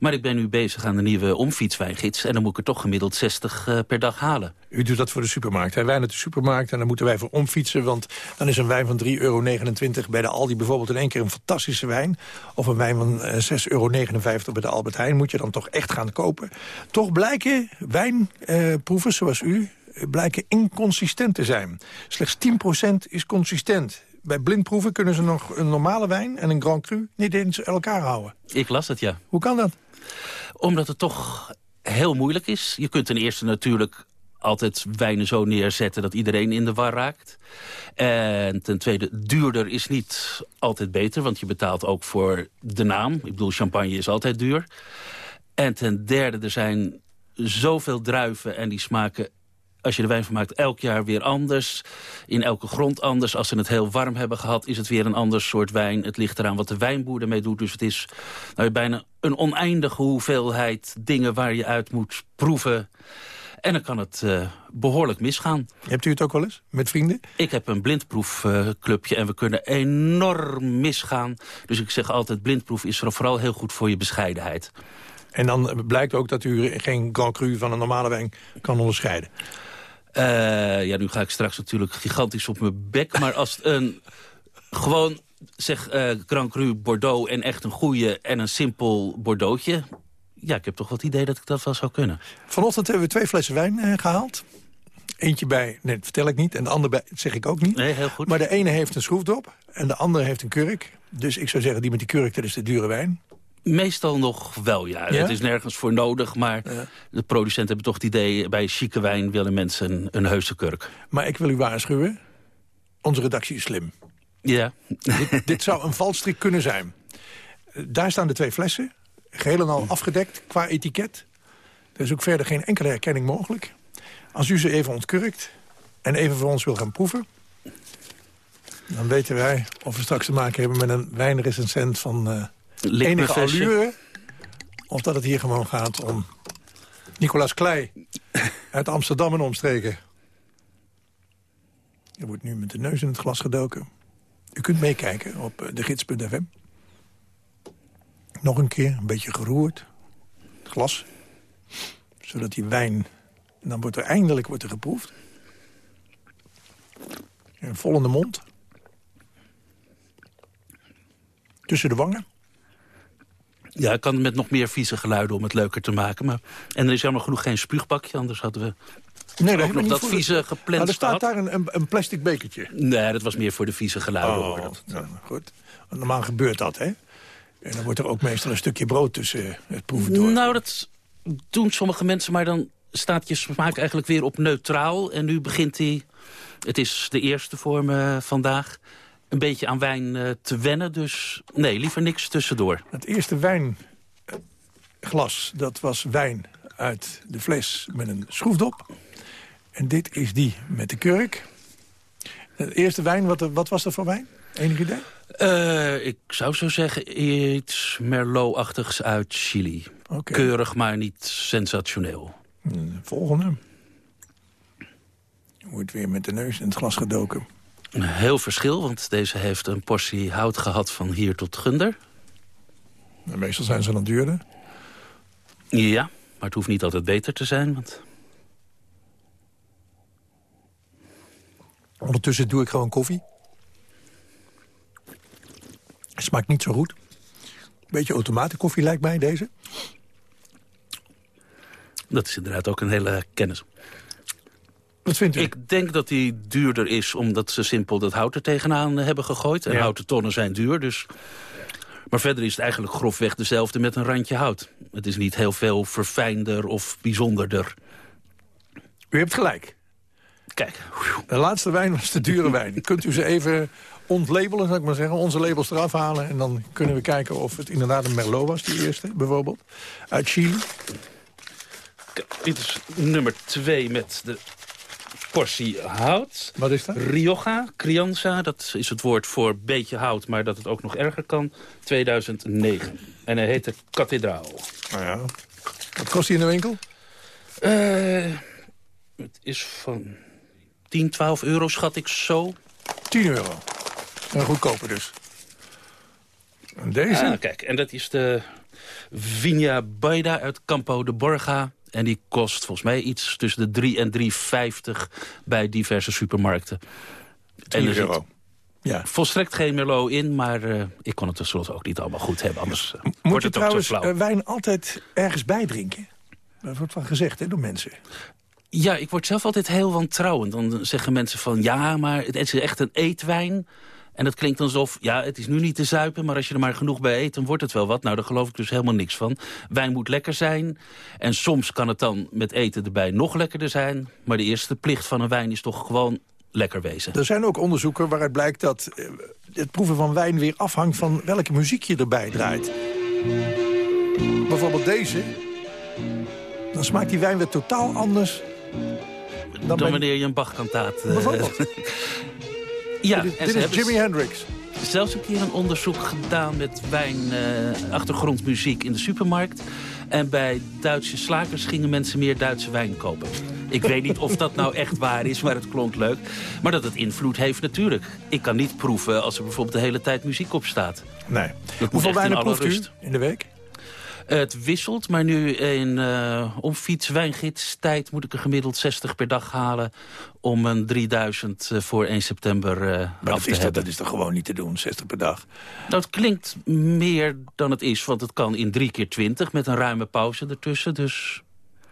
Maar ik ben nu bezig aan de nieuwe omfietswijngids... en dan moet ik er toch gemiddeld 60 uh, per dag halen. U doet dat voor de supermarkt. Wij uit de supermarkt en dan moeten wij voor omfietsen... want dan is een wijn van 3,29 euro bij de Aldi bijvoorbeeld in één keer een fantastische wijn. Of een wijn van uh, 6,59 euro bij de Albert Heijn moet je dan toch echt gaan kopen. Toch blijken wijnproevers zoals u blijken inconsistent te zijn. Slechts 10% is consistent. Bij blindproeven kunnen ze nog een normale wijn en een Grand Cru niet eens elkaar houden. Ik las het, ja. Hoe kan dat? Omdat het toch heel moeilijk is. Je kunt ten eerste natuurlijk altijd wijnen zo neerzetten dat iedereen in de war raakt. En ten tweede, duurder is niet altijd beter, want je betaalt ook voor de naam. Ik bedoel, champagne is altijd duur. En ten derde, er zijn zoveel druiven en die smaken als je er wijn van maakt, elk jaar weer anders. In elke grond anders. Als ze het heel warm hebben gehad, is het weer een ander soort wijn. Het ligt eraan wat de wijnboer ermee doet. Dus het is nou, bijna een oneindige hoeveelheid dingen waar je uit moet proeven. En dan kan het uh, behoorlijk misgaan. Hebt u het ook wel eens met vrienden? Ik heb een blindproefclubje uh, en we kunnen enorm misgaan. Dus ik zeg altijd, blindproef is vooral heel goed voor je bescheidenheid. En dan blijkt ook dat u geen Grand Cru van een normale wijn kan onderscheiden. Uh, ja, nu ga ik straks natuurlijk gigantisch op mijn bek. Maar als een gewoon zeg uh, Grand Cru Bordeaux en echt een goede en een simpel Bordeauxje... ja, ik heb toch wel het idee dat ik dat wel zou kunnen. Vanochtend hebben we twee flessen wijn uh, gehaald. Eentje bij, nee, dat vertel ik niet. En de andere bij, zeg ik ook niet. Nee, heel goed. Maar de ene heeft een schroefdop en de andere heeft een kurk. Dus ik zou zeggen, die met die kurk, dat is de dure wijn. Meestal nog wel, ja. Het is nergens voor nodig, maar ja. de producenten hebben toch het idee... bij chique wijn willen mensen een, een heuse kurk. Maar ik wil u waarschuwen, onze redactie is slim. Ja. Dit, dit zou een valstrik kunnen zijn. Daar staan de twee flessen, geheel en al afgedekt qua etiket. Er is ook verder geen enkele herkenning mogelijk. Als u ze even ontkurkt en even voor ons wil gaan proeven... dan weten wij of we straks te maken hebben met een wijnrecensent van... Uh, enige allure. Of dat het hier gewoon gaat om Nicolaas Klei uit Amsterdam en omstreken. Er wordt nu met de neus in het glas gedoken. U kunt meekijken op eh, de gids.fm. Nog een keer, een beetje geroerd. Het glas. Zodat die wijn... Dan wordt er eindelijk wordt er geproefd. En vol in de mond. Tussen de wangen? Ja, ik kan met nog meer vieze geluiden om het leuker te maken. Maar... En er is jammer genoeg geen spuugbakje, anders hadden we Nee, ook nog dat vieze gepland Maar er staat daar een, een, een plastic bekertje. Nee, dat was meer voor de vieze geluiden. Oh, hoor. Dat- nou, goed. Want normaal gebeurt dat, hè? En dan wordt er ook meestal een stukje brood tussen eh, het proeven door. Nou, dat doen sommige mensen, maar dan staat je smaak eigenlijk weer op neutraal. En nu begint hij, het is de eerste voor me vandaag, een beetje aan wijn eh, te wennen. Dus nee, liever niks tussendoor. Het eerste wijnglas, dat was wijn uit de fles met een schroefdop. En dit is die met de kurk. De eerste wijn, wat, wat was dat voor wijn? Enig idee? Eh, ik zou zo zeggen iets Merlot-achtigs uit Chili. Keurig, maar niet sensationeel. Hmm, Volgende. Wordt weer met de neus in het glas gedoken. Een heel verschil, want deze heeft een portie hout gehad van hier tot Gunder. En meestal zijn ze dan duurder. Ja, maar het hoeft niet altijd beter te zijn. Want Ondertussen doe ik gewoon koffie. Smaakt niet zo goed. Beetje automatenkoffie lijkt mij deze. dat is inderdaad ook een hele kennis. Wat vindt u? Ik denk dat die duurder is omdat ze simpel dat hout er tegenaan hebben gegooid. En Ja. houten tonnen zijn duur, dus... Maar verder is het eigenlijk grofweg dezelfde met een randje hout. Het is niet heel veel verfijnder of bijzonderder. U hebt gelijk. Kijk. De laatste wijn was de dure wijn. Kunt u ze even ontlabelen, zou ik maar zeggen. Onze labels eraf halen. En dan kunnen we kijken of het inderdaad een Merlot was, die eerste, bijvoorbeeld. Uit Chili. Dit is nummer twee met de portie hout. Wat is dat? Rioja, Crianza, dat is het woord voor beetje hout... maar dat het ook nog erger kan, 2009. En hij heet de Kathedraal. Nou ja. Wat kost die in de winkel? Eh, het is van 10, 12 euro, schat ik zo. 10 euro. Een goedkoper dus. En deze? Ah, kijk, en dat is de Vigna Baida uit Campo de Borga. En die kost volgens mij iets tussen de 3 en 3,50 bij diverse supermarkten. 10 er zit euro. Ja. volstrekt geen Merlot in, maar eh, ik kon het tenslotte ook niet allemaal goed hebben. Anders eh, Moet wordt je het ook zo trouwens flauw. eh, wijn altijd ergens bij drinken? Dat wordt van gezegd hè, door mensen. Ja, ik word zelf altijd heel wantrouwend. Dan zeggen mensen van, ja, maar het is echt een eetwijn. En dat klinkt alsof, ja, het is nu niet te zuipen... maar als je er maar genoeg bij eet, dan wordt het wel wat. Nou, daar geloof ik dus helemaal niks van. Wijn moet lekker zijn. En soms kan het dan met eten erbij nog lekkerder zijn. Maar de eerste plicht van een wijn is toch gewoon lekker wezen. Er zijn ook onderzoeken waaruit blijkt dat eh, het proeven van wijn weer afhangt van welke muziek je erbij draait. Bijvoorbeeld deze. Dan smaakt die wijn weer totaal anders. Dan, wanneer je een Bach-kantaat... eh, Bijvoorbeeld. ja, dit is Jimi Hendrix. zelfs een keer een onderzoek gedaan met wijn, eh, in de supermarkt. En bij Duitse slakers gingen mensen meer Duitse wijn kopen. Ik weet niet of dat nou echt waar is, maar het klonk leuk. Maar dat het invloed heeft natuurlijk. Ik kan niet proeven als er bijvoorbeeld de hele tijd muziek op staat. Nee. Dat Hoeveel wijnen proeft u in de week? Het wisselt, maar nu in uh, omfiets, wijngids tijd moet ik er gemiddeld 60 per dag halen... om een 3000 eh, voor 1 september eh, Maar af dat te is, dat, hebben. dat is toch gewoon niet te doen, 60 per dag? Het klinkt meer dan het is, want het kan in drie keer 20 met een ruime pauze ertussen. Dus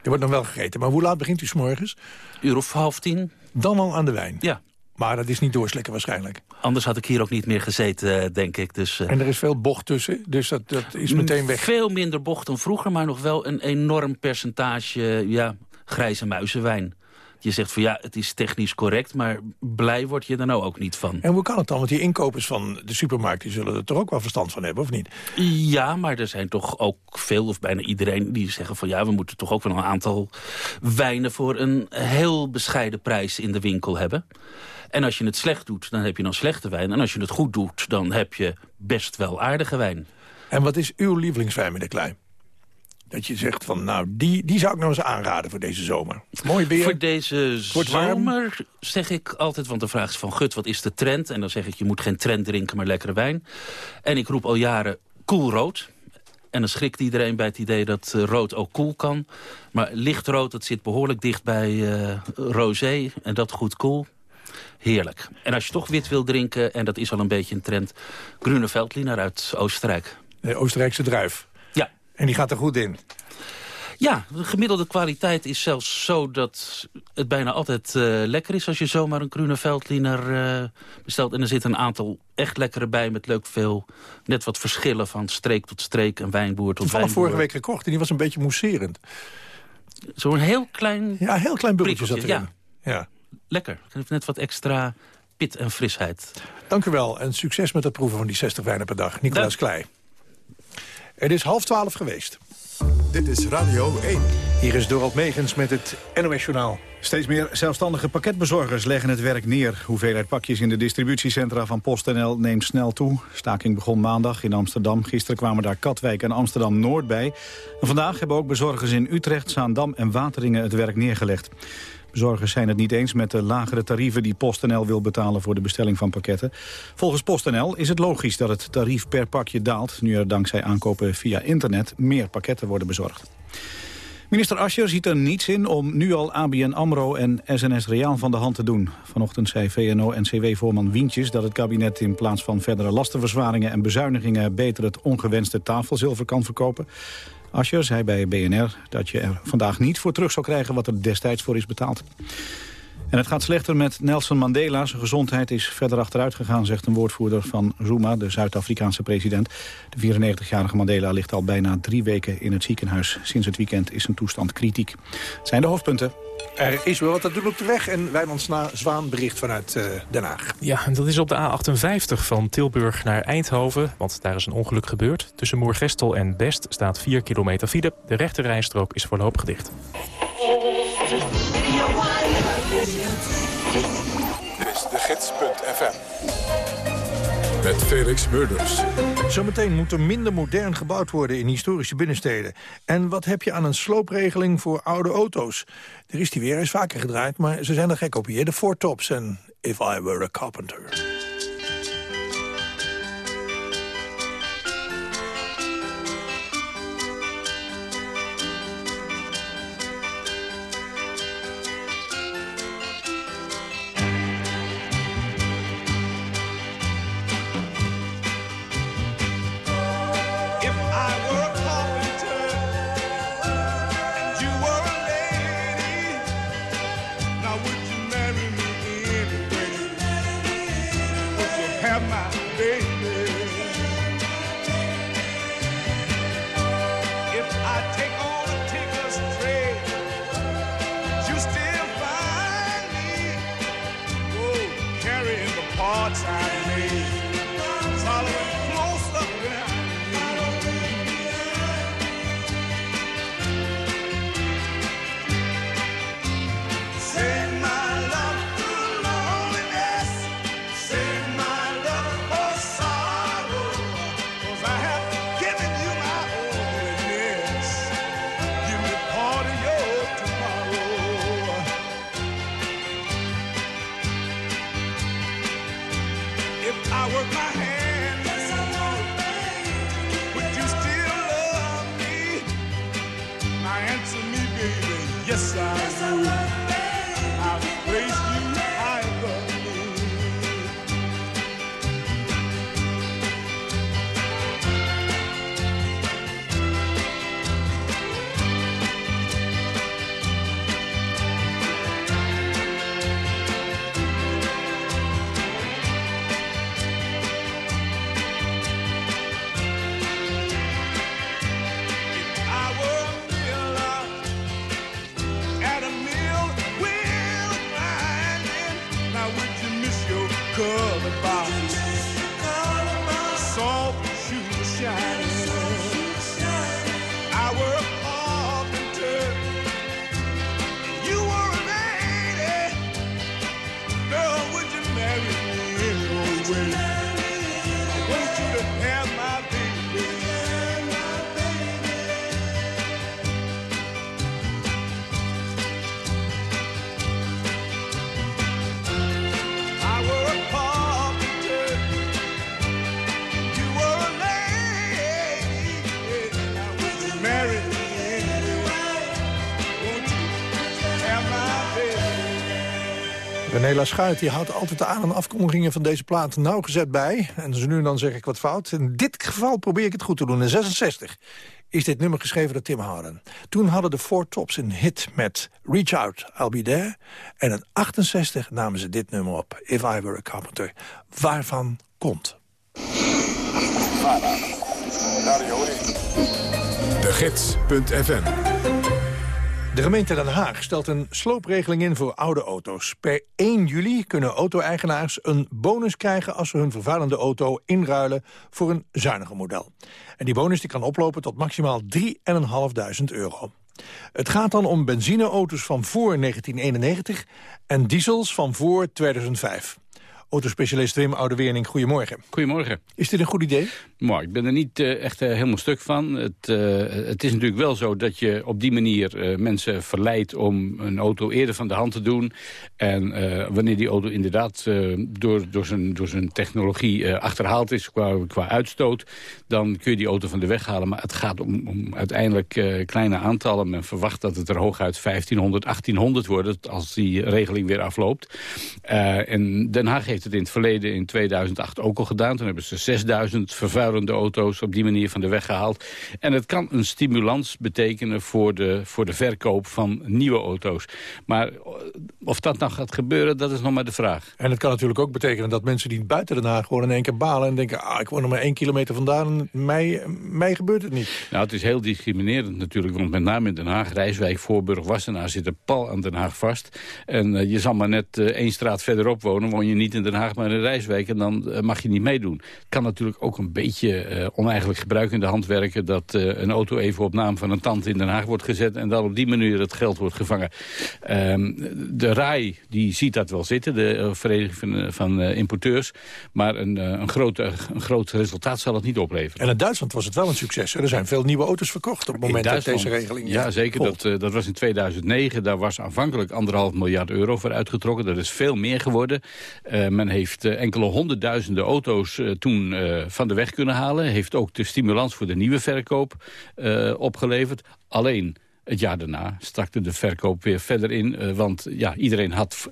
Er wordt nog wel gegeten. Maar hoe laat begint u s'morgens? uur of half tien. Dan al aan de wijn. Ja, Maar dat is niet doorslikken waarschijnlijk. anders had ik hier ook niet meer gezeten, eh, denk ik. Dus, eh, En er is veel bocht tussen, dus dat, dat is meteen weg. Veel minder bocht dan vroeger, maar nog wel een enorm percentage ja, grijze muizenwijn. Je zegt van ja, het is technisch correct, maar blij word je er nou ook niet van. En hoe kan het dan? Want die inkopers van de supermarkt... die zullen er toch ook wel verstand van hebben, of niet? Ja, maar er zijn toch ook veel, of bijna iedereen, die zeggen van ja, we moeten toch ook wel een aantal wijnen voor een heel bescheiden prijs in de winkel hebben. En als je het slecht doet, dan heb je dan slechte wijn. En als je het goed doet, dan heb je best wel aardige wijn. En wat is uw lievelingswijn, meneer Klein? Dat je zegt van, nou, die, die zou ik nou eens aanraden voor deze zomer. Mooi weer. Voor deze zomer zeg ik altijd, want de vraag is van... Gut, wat is de trend? En dan zeg ik, je moet geen trend drinken, maar lekkere wijn. En ik roep al jaren koelrood. En dan schrikt iedereen bij het idee dat eh, rood ook koel kan. Maar lichtrood, dat zit behoorlijk dicht bij eh rosé. En dat goed koel. Heerlijk. En als je toch wit wil drinken, en dat is al een beetje een trend... Grüne Veltliner uit Oostenrijk. De Oostenrijkse druif. Ja. En die gaat er goed in. Ja, de gemiddelde kwaliteit is zelfs zo dat het bijna altijd uh, lekker is... als je zomaar een Grüne Veltliner uh, bestelt. En er zitten een aantal echt lekkere bij met leuk veel... net wat verschillen van streek tot streek en wijnboer tot Toevallig wijnboer. vorige week gekocht en die was een beetje mousserend. Zo'n heel klein... Ja, heel klein bubbeltje zat erin. Ja. ja. Lekker. Net wat extra pit en frisheid. Dank u wel en succes met het proeven van die 60 wijnen per dag. Nicolaas Klei. Het is half twaalf geweest. Dit is Radio 1. Hier is Dorald Megens met het NOS Journaal. Steeds meer zelfstandige pakketbezorgers leggen het werk neer. Hoeveelheid pakjes in de distributiecentra van PostNL neemt snel toe. Staking begon maandag in Amsterdam. Gisteren kwamen daar Katwijk en Amsterdam-Noord bij. En vandaag hebben ook bezorgers in Utrecht, Zaandam en Wateringen het werk neergelegd. Bezorgers zijn het niet eens met de lagere tarieven die PostNL wil betalen voor de bestelling van pakketten. Volgens PostNL is het logisch dat het tarief per pakje daalt, nu er dankzij aankopen via internet meer pakketten worden bezorgd. Minister Ascher ziet er niets in om nu al ABN AMRO en SNS Reaal van de hand te doen. Vanochtend zei VNO-NCW-voorman Wientjes dat het kabinet in plaats van verdere lastenverzwaringen en bezuinigingen beter het ongewenste tafelzilver kan verkopen. Ascher zei bij BNR dat je er vandaag niet voor terug zou krijgen wat er destijds voor is betaald. En het gaat slechter met Nelson Mandela. Zijn gezondheid is verder achteruit gegaan, zegt een woordvoerder van Zuma, de Zuid-Afrikaanse president. De 94-jarige Mandela ligt al bijna drie weken in het ziekenhuis. Sinds het weekend is zijn toestand kritiek. Het zijn de hoofdpunten. Er is wel wat te doen op de weg en Wijnand Zwaan bericht vanuit uh, Den Haag. Ja, en dat is op de A58 van Tilburg naar Eindhoven, want daar is een ongeluk gebeurd. Tussen Moergestel en Best staat 4 kilometer file. De rechte rijstrook is voorlopig dicht. Gids.fm. Met Felix Murders. Zometeen moet er minder modern gebouwd worden in historische binnensteden. En wat heb je aan een sloopregeling voor oude auto's? Er is die weer, eens vaker gedraaid, maar ze zijn er gek op hier. De Four Tops en If I Were a Carpenter. René Schuit die houdt altijd de aan- en afkondigingen van deze plaat nauwgezet bij. En zo nu en dan zeg ik wat fout. In dit geval probeer ik het goed te doen. In 66 is dit nummer geschreven door Tim Harden. Toen hadden de Four Tops een hit met Reach Out, I'll Be There. En in 68 namen ze dit nummer op, If I Were a Carpenter. Waarvan komt? De Gids.fm De gemeente Den Haag stelt een sloopregeling in voor oude auto's. Per 1 juli kunnen auto-eigenaars een bonus krijgen... als ze hun vervuilende auto inruilen voor een zuiniger model. En die bonus die kan oplopen tot maximaal 3.500 euro. Het gaat dan om benzineauto's van voor 1991 en diesels van voor 2005. Autospecialist Wim Oudewering, goedemorgen. Goedemorgen. Is dit een goed idee? Maar ik ben er niet uh, echt uh, helemaal stuk van. Het, uh, het, is natuurlijk wel zo dat je op die manier mensen verleidt om een auto eerder van de hand te doen. En wanneer die auto inderdaad door, door, zijn, door zijn technologie achterhaald is qua, qua uitstoot, dan kun je die auto van de weg halen. Maar het gaat om, om uiteindelijk kleine aantallen. Men verwacht dat het er hooguit 1500, 1800 wordt als die regeling weer afloopt. en Den Haag heeft het in het verleden in 2008 ook al gedaan. Toen hebben ze 6000 vervuilende auto's op die manier van de weg gehaald. En het kan een stimulans betekenen voor de, voor de verkoop van nieuwe auto's. Maar of dat nou gaat gebeuren, dat is nog maar de vraag. En het kan natuurlijk ook betekenen dat mensen die buiten Den Haag gewoon in één keer balen... en denken, ah, ik woon nog maar één kilometer vandaan, mij, mij gebeurt het niet. Nou, het is heel discriminerend natuurlijk, want met name in Den Haag... Rijswijk, Voorburg, Wassenaar zitten pal aan Den Haag vast. En uh, je zal maar net uh, één straat verderop wonen, woon je niet in Den Haag, maar in Rijswijk... en dan uh, mag je niet meedoen. Het kan natuurlijk ook een beetje oneigenlijk gebruik in de hand werken... dat een auto even op naam van een tante in Den Haag wordt gezet... en dan op die manier het geld wordt gevangen. Ehm, de RAI die ziet dat wel zitten, de Vereniging van, van Importeurs... maar een, een, groot, een groot resultaat zal het niet opleveren. En in Duitsland was het wel een succes. Er zijn veel nieuwe auto's verkocht op het moment dat deze regeling... Ja, zeker. Dat, uh, dat was in 2009. Daar was aanvankelijk anderhalf miljard euro voor uitgetrokken. Dat is veel meer geworden. Uh, heeft uh, enkele honderdduizenden auto's toen van de weg kunnen halen. Heeft ook de stimulans voor de nieuwe verkoop opgeleverd. Alleen... Het jaar daarna stakte de verkoop weer verder in. Want ja, iedereen had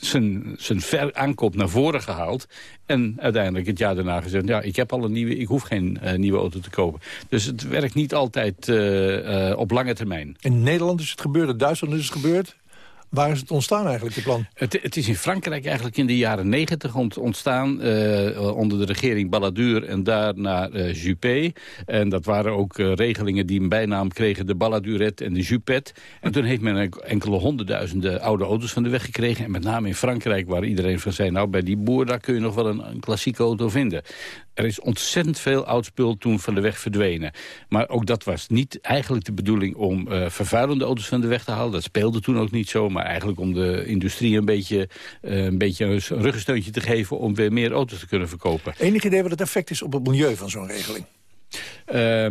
zijn, zijn aankoop naar voren gehaald. En uiteindelijk het jaar daarna gezegd... ja, ik heb al een nieuwe, ik hoef geen nieuwe auto te kopen. Dus het werkt niet altijd op lange termijn. In Nederland is het gebeurd, in Duitsland is het gebeurd. Waar is het ontstaan eigenlijk, het plan? Het, het is in Frankrijk eigenlijk in de jaren negentig ontstaan... Uh, onder de regering Balladur en daarna uh, Juppé. En dat waren ook uh, regelingen die een bijnaam kregen... de Balladurette en de Juppet. En toen heeft men enkele honderdduizenden oude auto's van de weg gekregen. En met name in Frankrijk, waar iedereen van zei... nou, bij die boer daar kun je nog wel een klassieke auto vinden. Er is ontzettend veel oud spul toen van de weg verdwenen. Maar ook dat was niet eigenlijk de bedoeling om vervuilende auto's van de weg te halen. Dat speelde toen ook niet zo, maar eigenlijk om de industrie een beetje, uh, een beetje een ruggensteuntje te geven... om weer meer auto's te kunnen verkopen. Enig idee wat het effect is op het milieu van zo'n regeling? Uh,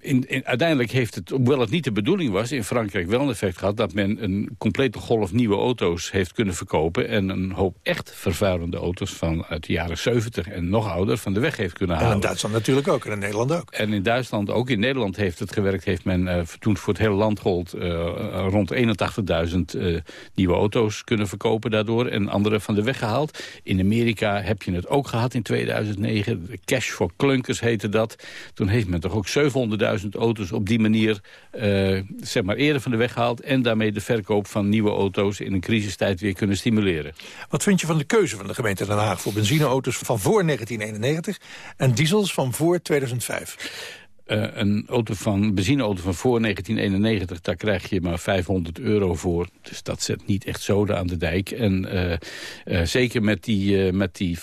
in, in, uiteindelijk heeft het, hoewel het niet de bedoeling was... in Frankrijk wel een effect gehad dat men een complete golf nieuwe auto's heeft kunnen verkopen... en een hoop echt vervuilende auto's van uit de jaren 70 en nog ouder van de weg heeft kunnen halen. En in Duitsland natuurlijk ook, en in Nederland ook. En in Duitsland ook. In Nederland heeft het gewerkt, heeft men uh, toen voor het hele land gold... Uh, rond 81.000 uh, nieuwe auto's kunnen verkopen daardoor... en andere van de weg gehaald. In Amerika heb je het ook gehad in 2009. Cash for Clunkers heette dat. Toen heeft men toch ook 700 100.000 auto's op die manier uh, zeg maar eerder van de weg gehaald... en daarmee de verkoop van nieuwe auto's in een crisistijd weer kunnen stimuleren. Wat vind je van de keuze van de gemeente Den Haag... voor benzineauto's van voor 1991 en diesels van voor 2005? Uh, een auto van, benzineauto van voor 1991, daar krijg je maar 500 euro voor. Dus dat zet niet echt zoden aan de dijk. En uh, uh, zeker met die, met die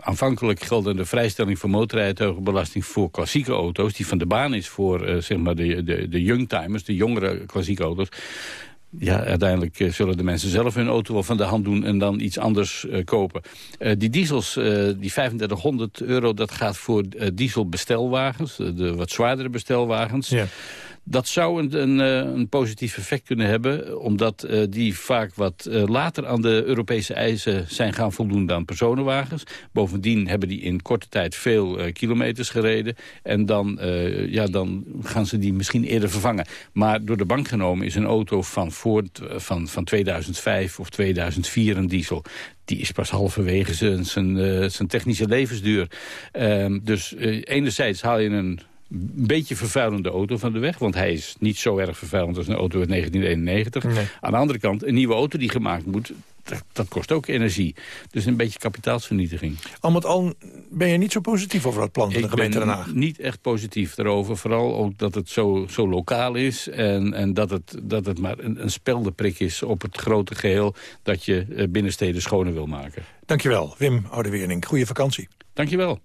aanvankelijk geldende vrijstelling van motorrijtuigenbelasting voor klassieke auto's, die van de baan is voor zeg maar de, de, de youngtimers, de jongere klassieke auto's ja, uiteindelijk uh, zullen de mensen zelf hun auto wel van de hand doen... en dan iets anders uh, kopen. Uh, die diesels, die 3500 euro, dat gaat voor dieselbestelwagens. de wat zwaardere bestelwagens. Ja. Dat zou een, een, eh, een, positief effect kunnen hebben... omdat uh, die vaak wat uh, later aan de Europese eisen zijn gaan voldoen dan personenwagens. Bovendien hebben die in korte tijd veel kilometers gereden. En dan, ja, dan gaan ze die misschien eerder vervangen. Maar door de bank genomen is een auto van, voor, van, van 2005 of 2004 een diesel die is pas halverwege zijn, zijn, zijn technische levensduur. Uh, dus enerzijds haal je een beetje vervuilende auto van de weg. Want hij is niet zo erg vervuilend als een auto uit 1991. Aan de andere kant, een nieuwe auto die gemaakt moet... Dat, dat, kost ook energie. Dus een beetje kapitaalsvernietiging. Al met al ben je niet zo positief over dat plan van de gemeente Den Haag? niet echt positief daarover. Vooral ook dat het zo, zo lokaal is. En, en dat, het, dat het maar een, een speldeprik is op het grote geheel... dat je eh, binnensteden schoner wil maken. Dankjewel, Wim Oudewering. Goeie vakantie. Dankjewel.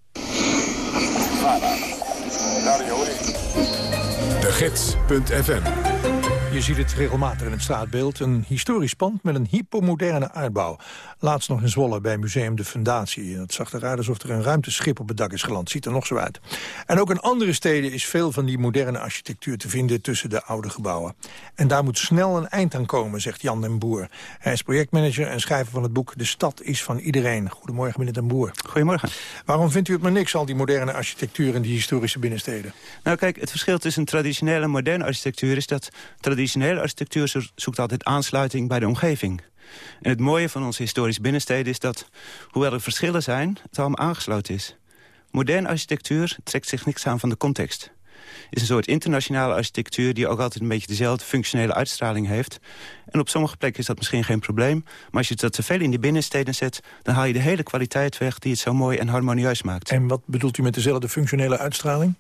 Gids.fm je ziet het regelmatig in het straatbeeld. Een historisch pand met een hypermoderne uitbouw. Laatst nog in Zwolle bij Museum de Fundatie. Het zag eruit alsof er een ruimteschip op het dak is geland. Ziet er nog zo uit. En ook in andere steden is veel van die moderne architectuur te vinden tussen de oude gebouwen. En daar moet snel een eind aan komen, zegt Jan den Boer. Hij is projectmanager en schrijver van het boek De Stad is van iedereen. Goedemorgen, meneer den Boer. Goedemorgen. Waarom vindt u het maar niks, al die moderne architectuur in die historische binnensteden? Nou kijk, het verschil tussen traditionele en moderne architectuur is dat traditionele architectuur zoekt altijd aansluiting bij de omgeving. En het mooie van onze historische binnensteden is dat, hoewel er verschillen zijn, het allemaal aangesloten is. Moderne architectuur trekt zich niks aan van de context is een soort internationale architectuur... die ook altijd een beetje dezelfde functionele uitstraling heeft. En op sommige plekken is dat misschien geen probleem. Maar als je dat te veel in die binnensteden zet... dan haal je de hele kwaliteit weg die het zo mooi en harmonieus maakt. En wat bedoelt u met dezelfde functionele uitstraling?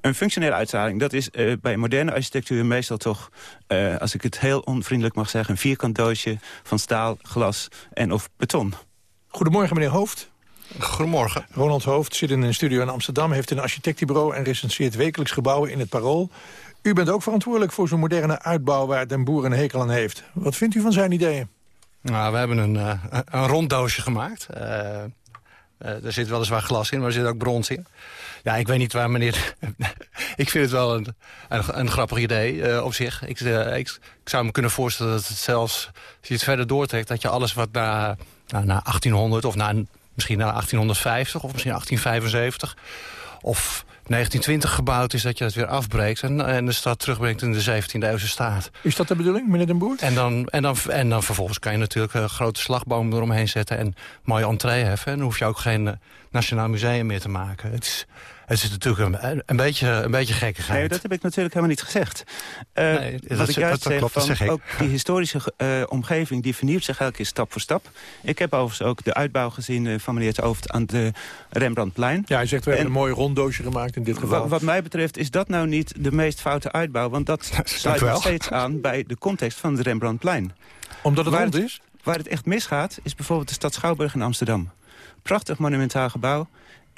Een functionele uitstraling, dat is uh, bij moderne architectuur meestal toch... Uh, als ik het heel onvriendelijk mag zeggen... een vierkant doosje van staal, glas en of beton. Goedemorgen, meneer Hoofd. Goedemorgen. Ronald Hoofd zit in een studio in Amsterdam... heeft een architectenbureau en recenseert wekelijks gebouwen in het Parool. U bent ook verantwoordelijk voor zo'n moderne uitbouw... waar Den Boer een hekel aan heeft. Wat vindt u van zijn ideeën? Nou, we hebben een, uh, een rond doosje gemaakt. Uh, uh, er zit weliswaar glas in, maar er zit ook brons in. Ja, ik weet niet waar meneer... ik vind het wel een, een, een grappig idee op zich. Ik, ik, ik, zou me kunnen voorstellen dat het zelfs... als je het verder doortrekt... dat je alles wat na, na, na 1800 of na misschien naar 1850 of misschien 1875. Of 1920 gebouwd is, dat je het weer afbreekt... en, en de stad terugbrengt in de 17e eeuwse staat. Is dat de bedoeling, meneer Den Boer? En dan, en dan, en dan vervolgens kan je natuurlijk een grote slagboom eromheen zetten... en mooie entree heffen. En dan hoef je ook geen uh, Nationaal Museum meer te maken. Het is, het is natuurlijk een, een, beetje, een beetje gekkigheid. Nee, dat heb ik natuurlijk helemaal niet gezegd. Uh, nee, wat dat, ik juist zeg, klopt, van, zeg ook die historische uh, omgeving... die vernieuwt zich elke keer stap voor stap. Ik heb overigens ook de uitbouw gezien uh, van meneer het Hoofd aan de Rembrandtplein. Ja, hij zegt, we en, hebben een mooi ronddoosje gemaakt in dit geval. Wat mij betreft is dat nou niet de meest foute uitbouw... want dat sluit nog steeds aan bij de context van het Rembrandtplein. Omdat het rond is? Waar het echt misgaat, is bijvoorbeeld de stad Schouwburg in Amsterdam. Prachtig monumentaal gebouw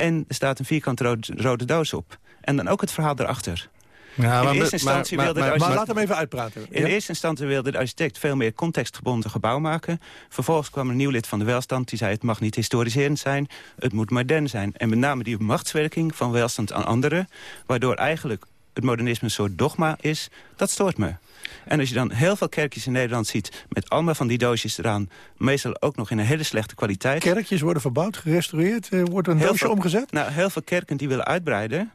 en er staat een vierkante rode, rode doos op. En dan ook het verhaal erachter. Ja, in eerste instantie maar, wilde maar, maar, maar laat hem even uitpraten. In eerste instantie wilde de architect veel meer contextgebonden gebouw maken. Vervolgens kwam een nieuw lid van de welstand die zei... het mag niet historiserend zijn, het moet modern zijn. En met name die machtswerking van welstand aan anderen... waardoor eigenlijk het modernisme een soort dogma is, dat stoort me. En als je dan heel veel kerkjes in Nederland ziet... met allemaal van die doosjes eraan, meestal ook nog in een hele slechte kwaliteit. Kerkjes worden verbouwd, gerestaureerd? Eh, wordt een doosje omgezet? Nou, heel veel kerken die willen uitbreiden...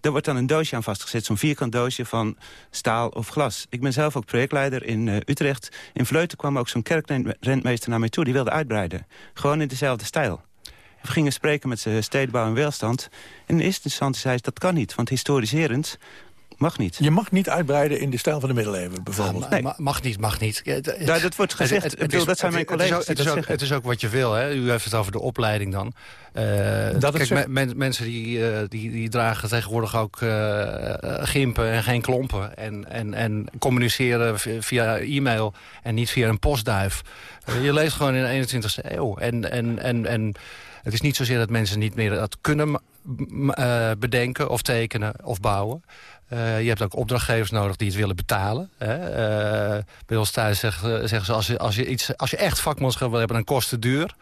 Daar wordt dan een doosje aan vastgezet, zo'n vierkant doosje van staal of glas. Ik ben zelf ook projectleider in uh, Utrecht. In Vleuten kwam ook zo'n kerkrentmeester naar mij toe, die wilde uitbreiden. Gewoon in dezelfde stijl. We gingen spreken met stedenbouw en welstand. En in eerste instantie zei ze, dat kan niet, want historiserend Mag niet. Je mag niet uitbreiden in de stijl van de middeleeuwen, bijvoorbeeld. nee. Mag niet, mag niet. Ja, dat wordt gezegd. Het, het, het dat zijn mijn collega's het is, ook, het is ook wat je wil. Hè? U heeft het over de opleiding dan. Uh, dat kijk, me, mensen die, uh, die, die dragen tegenwoordig ook uh, gimpen en geen klompen. En, en, en communiceren via e-mail en niet via een postduif. je leeft gewoon in de 21ste eeuw. En, en, en, en het is niet zozeer dat mensen niet meer dat kunnen bedenken of tekenen of bouwen. Uh, je hebt ook opdrachtgevers nodig die het willen betalen. Hè. Uh, bij ons thuis zeggen, zeggen ze, als je, als je, iets, als je echt vakmanschap wil hebben, dan kost het duur.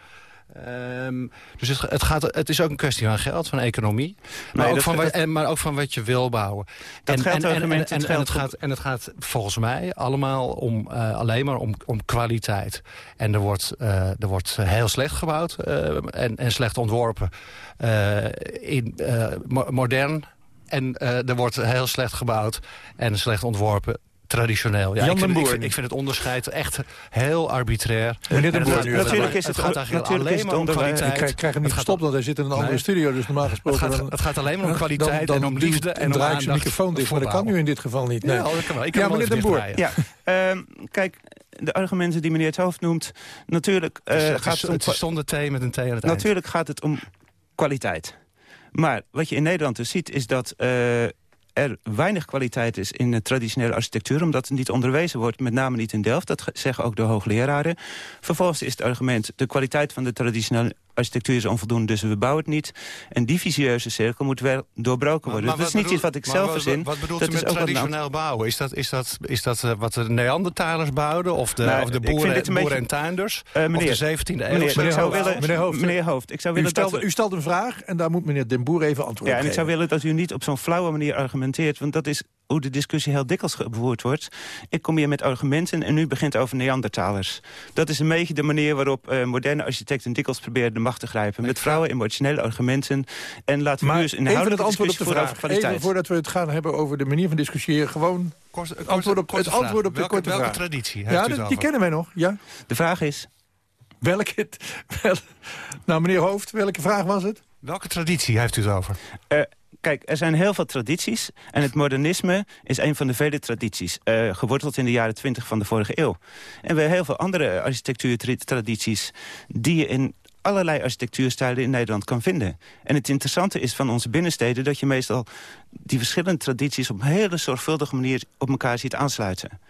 Ehm, dus het, het, gaat, het is ook een kwestie van geld, van economie. Maar, Nee, ook, van wat, en, maar ook van wat je wil bouwen. Dat en, geldt en, en, het en, geldt het gaat, en het gaat volgens mij allemaal om, eh, alleen maar om, om kwaliteit. En er wordt, eh, er wordt heel slecht gebouwd eh, en, en slecht ontworpen. eh, in, eh, mo- modern en eh, er wordt heel slecht gebouwd en slecht ontworpen traditioneel. Ja, Jan ik, vind, ik, Boer vind, nu. ik vind het onderscheid echt heel arbitrair. Meneer den En Boer het Natuurlijk is het het gaat eigenlijk natuurlijk is alleen het maar om kwaliteit. Ik krijg, krijg hem niet gestopt, want hij zit in een andere Nee. studio. Dus normaal gesproken... Het gaat- dan- het gaat alleen maar om kwaliteit dan, en om liefde en om draai ik zijn microfoon dicht, maar dat kan nu in dit geval niet. Nee. Ja, dat kan wel. Ik kan ja, meneer Den even Boer. Ja, ehm, kijk, de argumenten die meneer het hoofd noemt... natuurlijk, eh, Dus het, gaat is, het om... het is zonder thee met een thee aan het eind. Natuurlijk gaat het om kwaliteit. Maar wat je in Nederland dus ziet, is dat eh, er weinig kwaliteit is in de traditionele architectuur... omdat het niet onderwezen wordt, met name niet in Delft. Dat ge- zeggen ook de hoogleraren. Vervolgens is het argument... de kwaliteit van de traditionele architectuur is onvoldoende, dus we bouwen het niet. En die visieuze cirkel moet wel doorbroken worden. Maar dat is wat niet iets wat ik bedoelt- zelf maar verzin. Wat, wat bedoelt dat u met ook wat een traditioneel bouwen? Is dat, is dat, is dat eh, wat de Neandertalers bouwden? Of de, Nou, of de boeren, beetje- en tuinders? Of meneer, de 17e eeuw? meneer, Hoofd, willen, meneer Hoofd, meneer Hoofd, ik zou U willen dat stelt, u stelt een vraag en daar moet meneer Den Boer even antwoord Ja, en ik zou willen dat u niet op zo'n flauwe manier argumenteert... want dat is hoe de discussie heel dikwijls gevoerd wordt. Ik kom hier met argumenten en u begint over Neandertalers. Dat is een beetje de manier waarop eh, moderne architecten dikwijls proberen de macht te grijpen. Met vrouwen emotionele argumenten. En laten we Maar nu eens even het inhoudelijke antwoord op de vraag. Even voordat we het gaan hebben over de manier van discussiëren... gewoon Korte- het antwoord op, korte het antwoord vraag. op de Welke- korte welke vraag. traditie heeft Ja, u dat- die kennen wij nog. Ja. De vraag is... Welke, wel, nou, meneer Hoofd, welke vraag was het? Welke traditie heeft u het over? Eh, kijk, er zijn heel veel tradities. En het modernisme is een van de vele tradities. eh, geworteld in de jaren 20 van de vorige eeuw. En we hebben heel veel andere architectuurtradities... die je in allerlei architectuurstijlen in Nederland kan vinden. En het interessante is van onze binnensteden... dat je meestal die verschillende tradities... op een hele zorgvuldige manier op elkaar ziet aansluiten.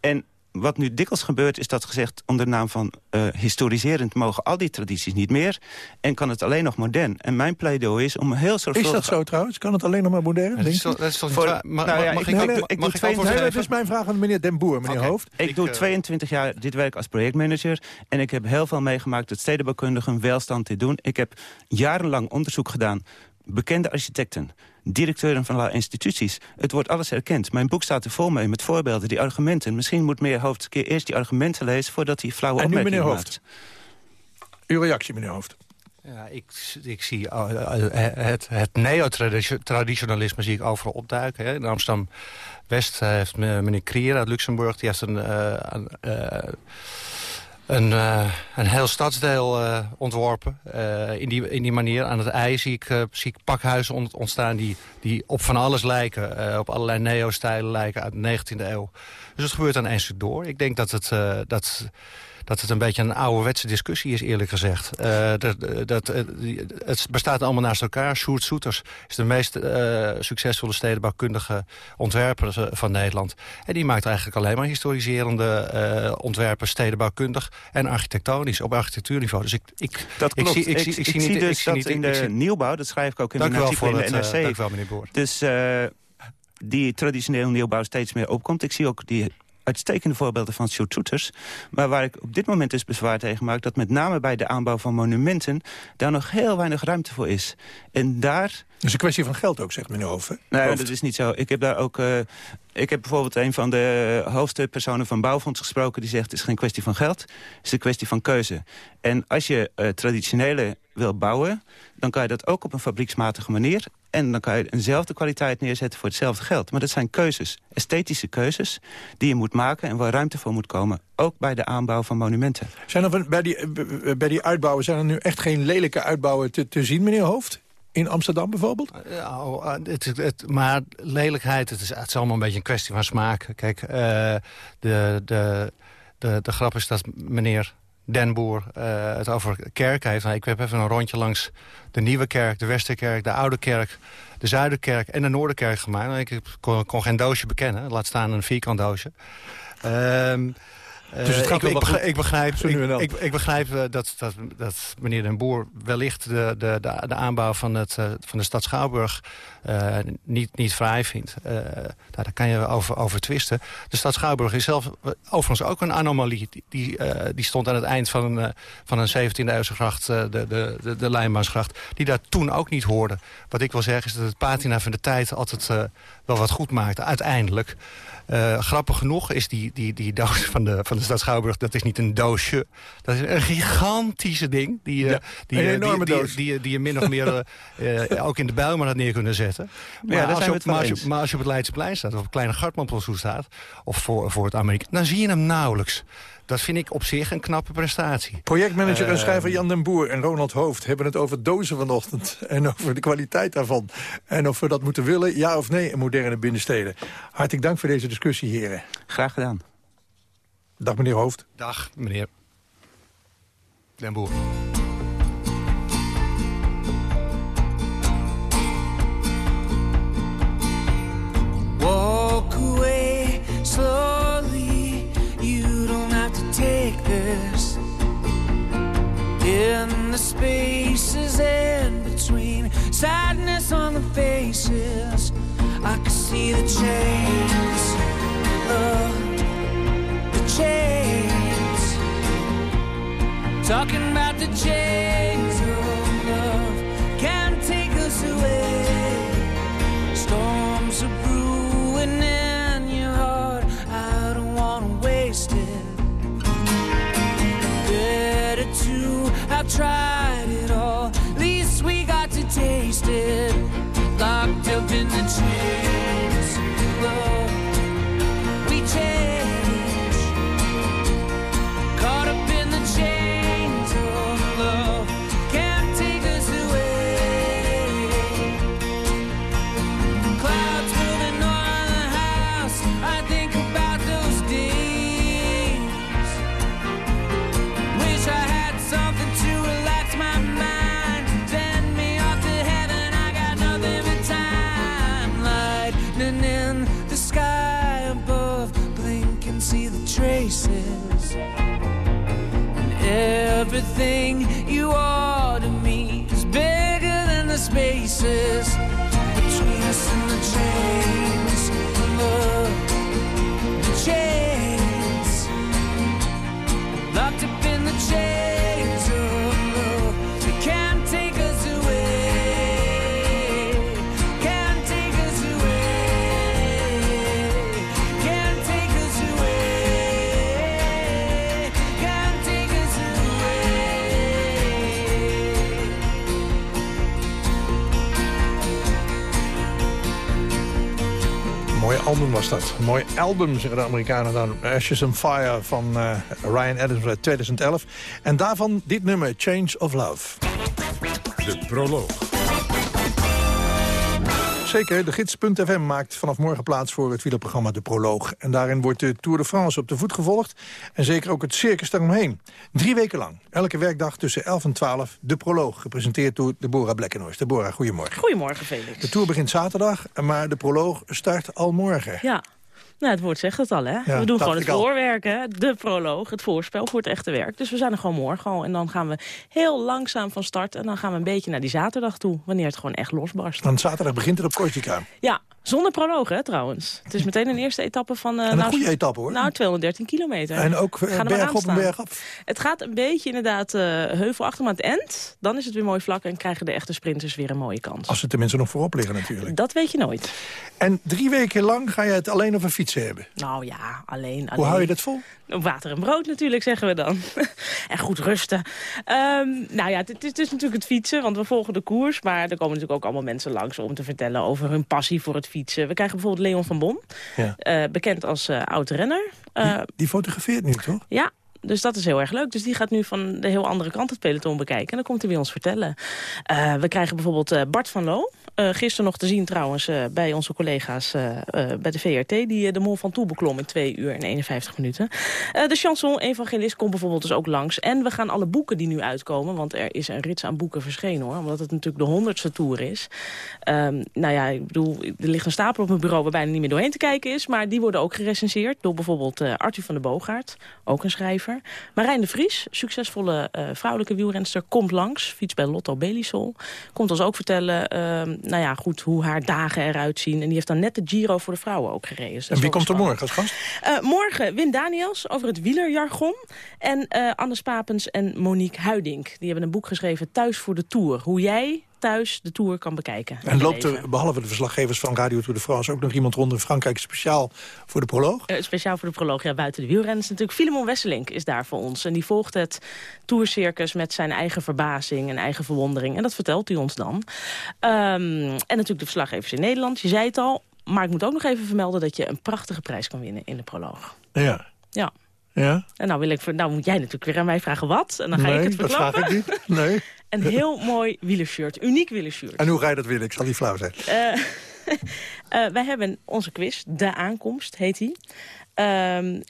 En wat nu dikwijls gebeurt, is dat gezegd onder de naam van eh, historiserend mogen al die tradities niet meer. En kan het alleen nog modern. En mijn pleidooi is om heel Is zorgvuldig... dat zo trouwens? Kan het alleen nog maar modern? Dat is dat is toch Voor- nou ja, mag ik- mag doe Nee, dat is mijn vraag aan meneer Den Boer, meneer. Hoofd. Ik doe eh, 22 jaar dit werk als projectmanager. En ik heb heel veel meegemaakt dat stedenbouwkundigen welstand dit doen. Ik heb jarenlang onderzoek gedaan. Bekende architecten, directeuren van instituties. Het wordt alles erkend. Mijn boek staat er vol mee met voorbeelden, die argumenten. Misschien moet meneer Hoofd keer eerst die argumenten lezen... voordat hij flauwe En opmerkingen meneer maakt. Hoofd. Uw reactie, meneer Hoofd. Ja, ik, ik zie eh, eh, het, het neotraditionalisme zie ik overal opduiken. Hè. In Amsterdam-West heeft me- meneer Krier uit Luxemburg... die heeft een, eh, een, eh, een, eh, een heel stadsdeel eh, ontworpen. Eh, in, die, in die manier aan het ei zie ik, zie pakhuizen ont- ontstaan... Die, die op van alles lijken, op allerlei neo-stijlen lijken uit de 19e eeuw. Dus het gebeurt aan één stuk door. Ik denk dat het... dat, dat het een beetje een ouderwetse discussie is, eerlijk gezegd. Eh, dat, dat, eh, het bestaat allemaal naast elkaar. Sjoerd Soeters is de meest eh, succesvolle stedenbouwkundige ontwerper eh, van Nederland. En die maakt eigenlijk alleen maar historiserende eh, ontwerpen... stedenbouwkundig en architectonisch, op architectuurniveau. Dus ik, ik, Dat ik klopt. zie, ik, zie, ik zie niet... dus ik zie dat niet- in ik de zie- nieuwbouw, dat schrijf ik ook in Dank mijn artikel in de NRC. eh, dank u wel, meneer Boer. Dus eh, die traditionele nieuwbouw steeds meer opkomt. Ik zie ook die uitstekende voorbeelden van Sjoerd Soeters. Maar waar ik op dit moment dus bezwaar tegen maak... dat met name bij de aanbouw van monumenten... daar nog heel weinig ruimte voor is. En daar... Dat is een kwestie van geld ook, zegt meneer hè? Nee, dat is niet zo. Ik heb daar ook... eh, ik heb bijvoorbeeld een van de hoofdpersonen van Bouwfonds gesproken... die zegt, het is geen kwestie van geld, het is een kwestie van keuze. En als je eh, traditionele wil bouwen... dan kan je dat ook op een fabrieksmatige manier... en dan kan je eenzelfde kwaliteit neerzetten voor hetzelfde geld. Maar dat zijn keuzes, esthetische keuzes... die je moet maken en waar ruimte voor moet komen. Ook bij de aanbouw van monumenten. Zijn er van- bij, die, eh, bij die uitbouwen zijn er nu echt geen lelijke uitbouwen te, te zien, meneer Hoofd? In Amsterdam bijvoorbeeld? Ja, oh, eh, het, het, maar lelijkheid, het is, het is allemaal een beetje een kwestie van smaak. Kijk, eh, de, de, de, de grap is dat meneer Den Boer eh, het over kerk heeft. Ik heb even een rondje langs de Nieuwe Kerk, de Westerkerk, de Oude Kerk... de Zuiderkerk en de Noorderkerk gemaakt. Ik kon, kon geen doosje bekennen, laat staan een vierkant doosje. Eh, Dus het gaat ik, ik, begrijp, ik begrijp, ik, begrijp eh, dat, dat, dat meneer Den Boer wellicht de, de, de, de aanbouw van, het, eh, van de stad Schouwburg eh, niet, niet fraai vindt. Eh, nou, daar kan je over, over twisten. De stad Schouwburg is zelf eh, overigens ook een anomalie. Die, die, eh, die stond aan het eind van een, eh, van een 17e-eeuwse gracht, eh, de, de, de, de Lijnbaansgracht, die daar toen ook niet hoorde. Wat ik wil zeggen is dat het patina van de tijd altijd eh, wel wat goed maakte, uiteindelijk. Eh, grappig genoeg is die, die, die doos van de, van de stad Schouwburg... dat is niet een doosje. Dat is een gigantische ding. Die, eh, Ja, die, een eh, enorme die, doos. Die, die, die je min of meer ook in de Bijlmer had neer kunnen zetten. Maar, daar als, je op, het maar, als je, maar als je op het Leidseplein staat... of op Kleine Gartmanpelsoe staat... of voor, voor het Amerika... dan zie je hem nauwelijks. Dat vind ik op zich een knappe prestatie. Projectmanager en Eh, schrijver Jan den Boer en Ronald Hoofd hebben het over dozen vanochtend. En over de kwaliteit daarvan. En of we dat moeten willen, ja of nee, in moderne binnensteden. Hartelijk dank voor deze discussie, heren. Graag gedaan. Dag meneer Hoofd. Dag meneer Den Boer. In the spaces in between, sadness on the faces. I can see the chains. The chains. Talking about the chains album, zeggen de Amerikanen dan. Ashes and Fire van eh, Ryan Adams uit 2011. En daarvan dit nummer, Change of Love. De proloog. Zeker, de gids.fm maakt vanaf morgen plaats voor het wielerprogramma De Proloog. En daarin wordt de Tour de France op de voet gevolgd. En zeker ook het circus daaromheen. Drie weken lang, elke werkdag tussen 11 en 12, De Proloog. Gepresenteerd door Deborah Blekkenhorst. Deborah, goedemorgen. Goedemorgen, Felix. De Tour begint zaterdag, maar de Proloog start al morgen. Ja. Nou, het woord zegt het al, hè? we doen gewoon het voorwerk, hè? De proloog, het voorspel voor het echte werk. Dus we zijn er gewoon morgen al. En dan gaan we heel langzaam van start. En dan gaan we een beetje naar die zaterdag toe, wanneer het gewoon echt losbarst. Want zaterdag begint het op Corsica. Ja, zonder proloog, hè, trouwens. Het is meteen een eerste etappe van... En een nou, goede etappe, hoor. Nou, 213 kilometer. En ook eh, er berg op en berg af. Het gaat een beetje inderdaad eh heuvelachtig, maar het eind... dan is het weer mooi vlak en krijgen de echte sprinters weer een mooie kans. Als ze tenminste nog voorop liggen natuurlijk. Dat weet je nooit. En drie weken lang ga je het alleen over fietsen hebben. Nou ja, alleen, alleen. Hoe hou je dat vol? Water en brood natuurlijk, zeggen we dan. en goed rusten. Ehm, nou ja, het, het is- het is natuurlijk het fietsen, want we volgen de koers. Maar er komen natuurlijk ook allemaal mensen langs om te vertellen over hun passie voor het fietsen. We krijgen bijvoorbeeld Leon van Bon, Ja. eh, bekend als eh oud-renner. Eh, Die fotografeert nu, toch? ja, dus dat is heel erg leuk. Dus die gaat nu van de heel andere kant het peloton bekijken. En dan komt hij weer ons vertellen. We krijgen bijvoorbeeld Bart van Loo. Uh, gisteren nog te zien trouwens uh, bij onze collega's uh, bij de VRT... die de Mol van Toe beklom in 2 uur en 51 minuten. de chanson Evangelist komt bijvoorbeeld dus ook langs. En we gaan alle boeken die nu uitkomen... want er is een rits aan boeken verschenen, hoor. Omdat het natuurlijk de honderdste tour is. Um, nou ja, ik bedoel, er ligt een stapel op mijn bureau... waar bijna niet meer doorheen te kijken is. Maar die worden ook gerecenseerd door bijvoorbeeld Arthur van der Boogaard. Ook een schrijver. Marijn de Vries, succesvolle vrouwelijke wielrenster... komt langs, fiets bij Lotto Belisol. Komt ons ook vertellen uh, nou ja, goed, hoe haar dagen eruit zien. En die heeft dan net de Giro voor de vrouwen ook gereden. Dus en wie komt er morgen als gast? Uh, morgen Win Daniels over het wielerjargon. En uh, Anne Spapens en Monique Huiding. Die hebben een boek geschreven Thuis voor de Tour. Hoe jij thuis de Tour kan bekijken. En loopt er, behalve de verslaggevers van Radio Tour de France... ook nog iemand rond in Frankrijk speciaal voor de proloog? Uh, speciaal voor de proloog, ja, buiten de wielrenners natuurlijk. Filemon Wesselink is daar voor ons. En die volgt het tourcircus met zijn eigen verbazing en eigen verwondering. En dat vertelt hij ons dan. Um, en natuurlijk de verslaggevers in Nederland, je zei het al. Maar ik moet ook nog even vermelden dat je een prachtige prijs kan winnen in de proloog. Ja. Ja. Ja? En nou, wil ik, nou moet jij natuurlijk weer aan mij vragen wat. En dan ga nee, ik het verklappen. dat vraag ik niet. Nee. Een heel mooi wielershirt. Uniek wielershirt. En hoe ga je dat winnen? Ik zal niet flauw zijn. Uh, uh, wij hebben onze quiz, De Aankomst heet die. Uh,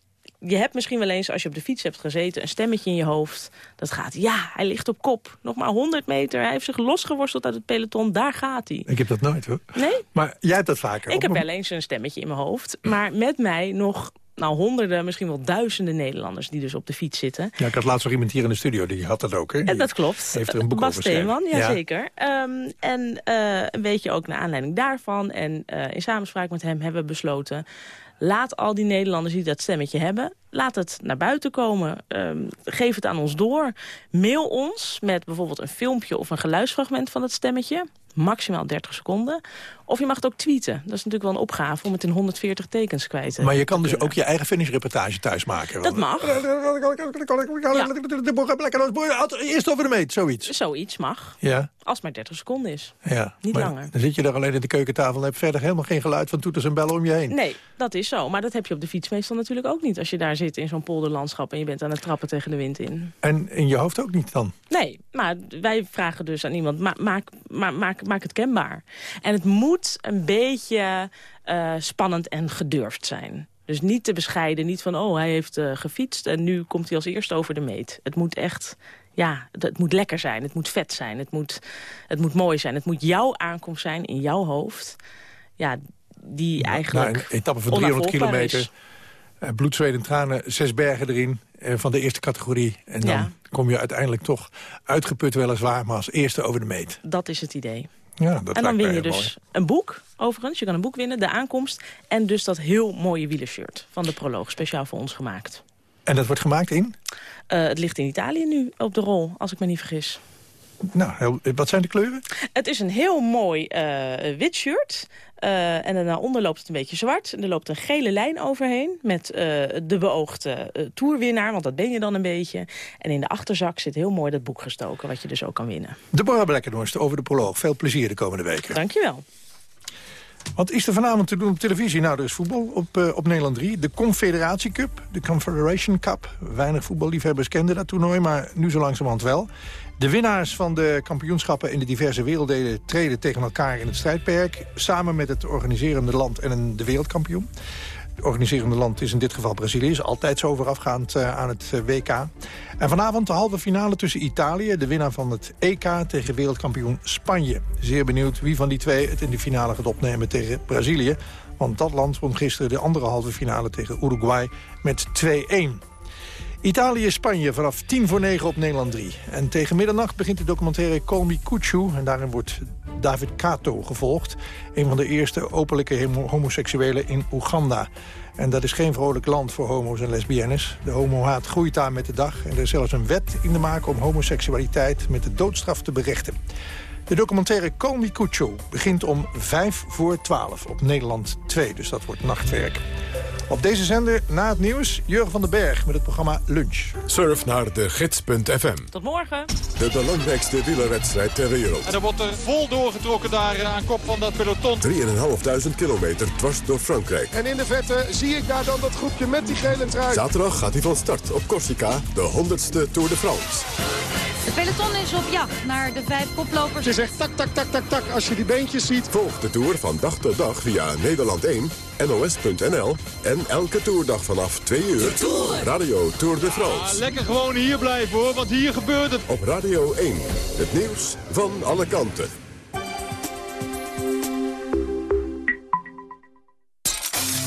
je hebt misschien wel eens, als je op de fiets hebt gezeten... een stemmetje in je hoofd dat gaat... ja, hij ligt op kop, nog maar 100 meter. Hij heeft zich losgeworsteld uit het peloton, daar gaat hij. Ik heb dat nooit, hoor. Nee? Maar jij hebt dat vaker. Ik heb wel eens een stemmetje in mijn hoofd. Maar met mij nog nou, honderden, misschien wel duizenden Nederlanders die dus op de fiets zitten. Ja, ik had laatst nog iemand hier in de studio, die had dat ook. Hè? En dat klopt. Heeft er een boek Bas over geschreven. Steeman, ja, zeker. Um, en uh, een beetje ook naar aanleiding daarvan. En uh, in samenspraak met hem hebben we besloten... laat al die Nederlanders die dat stemmetje hebben... laat het naar buiten komen. Um, geef het aan ons door. Mail ons met bijvoorbeeld een filmpje of een geluidsfragment van het stemmetje maximaal 30 seconden. Of je mag het ook tweeten. Dat is natuurlijk wel een opgave om het in 140 tekens kwijt te Maar je kan dus ook je eigen finishreportage thuis maken. Dat mag. Eerst over de meet, zoiets. Zoiets mag. Ja. Als het maar 30 seconden is. Ja. Niet maar langer. Dan zit je daar alleen in de keukentafel en heb verder helemaal geen geluid van toeters en bellen om je heen. Nee, dat is zo. Maar dat heb je op de fiets meestal natuurlijk ook niet. Als je daar zit in zo'n polderlandschap en je bent aan het trappen tegen de wind in. En in je hoofd ook niet dan? Nee, maar wij vragen dus aan iemand, ma maak, ma maak, maak het kenbaar. En het moet een beetje uh, spannend en gedurfd zijn. Dus niet te bescheiden, niet van oh hij heeft uh, gefietst en nu komt hij als eerste over de meet. Het moet echt, ja, het moet lekker zijn, het moet vet zijn, het moet, het moet mooi zijn. Het moet jouw aankomst zijn in jouw hoofd. Ja, die eigenlijk nou, Een etappe van 300 kilometer, is. uh, bloed, zweet en tranen, zes bergen erin uh, van de eerste categorie. En dan Ja. kom je uiteindelijk toch uitgeput weliswaar, maar als eerste over de meet. Dat is het idee. Ja, dat en dan win je dus een boek, overigens. Je kan een boek winnen, de aankomst. En dus dat heel mooie wielershirt van de proloog, speciaal voor ons gemaakt. En dat wordt gemaakt in? Uh, het ligt in Italië nu op de rol, als ik me niet vergis. Nou, wat zijn de kleuren? Het is een heel mooi uh, wit shirt. Uh, en daaronder loopt het een beetje zwart. En er loopt een gele lijn overheen met uh, de beoogde uh, toerwinnaar. Want dat ben je dan een beetje. En in de achterzak zit heel mooi dat boek gestoken. Wat je dus ook kan winnen. Deborah Blekkenhorst over de proloog. Veel plezier de komende weken. Dankjewel. Wat is er vanavond te doen op televisie? Nou, er is voetbal op, uh, op Nederland 3. De Confederatie Cup, de Confederation Cup. Weinig voetballiefhebbers kenden dat toernooi, maar nu zo langzamerhand wel. De winnaars van de kampioenschappen in de diverse werelddelen... treden tegen elkaar in het strijdperk... samen met het organiserende land en de wereldkampioen. Het organiserende land is in dit geval Brazilië. Is altijd zo voorafgaand uh, aan het uh, WK. En vanavond de halve finale tussen Italië... de winnaar van het EK tegen wereldkampioen Spanje. Zeer benieuwd wie van die twee het in de finale gaat opnemen tegen Brazilië. Want dat land won gisteren de andere halve finale tegen Uruguay met 2-1. Italië-Spanje vanaf 10 voor 9 op Nederland 3. En tegen middernacht begint de documentaire Me Kuchu. En daarin wordt David Kato gevolgd. Een van de eerste openlijke homoseksuelen in Oeganda. En dat is geen vrolijk land voor homo's en lesbiennes. De homohaat groeit daar met de dag. En er is zelfs een wet in de maak om homoseksualiteit met de doodstraf te berechten. De documentaire Me Kuchu begint om 5 voor 12 op Nederland 2. Dus dat wordt nachtwerk. Op deze zender na het nieuws Jurgen van den Berg met het programma Lunch. Surf naar de gids.fm. Tot morgen. De belangrijkste wielerwedstrijd ter wereld. En er wordt er vol doorgetrokken daar aan kop van dat peloton. 3.500 kilometer dwars door Frankrijk. En in de vette zie ik daar dan dat groepje met die gele trui. Zaterdag gaat hij van start op Corsica, de 100ste Tour de France. De peloton is op jacht naar de vijf koplopers. Je zegt tak, tak, tak, tak, tak als je die beentjes ziet. Volg de Tour van dag tot dag via Nederland 1, NOS.nl en elke toerdag vanaf 2 uur. Radio Tour de France. lekker gewoon hier blijven hoor, want hier gebeurt het. Op Radio 1, het nieuws van alle kanten.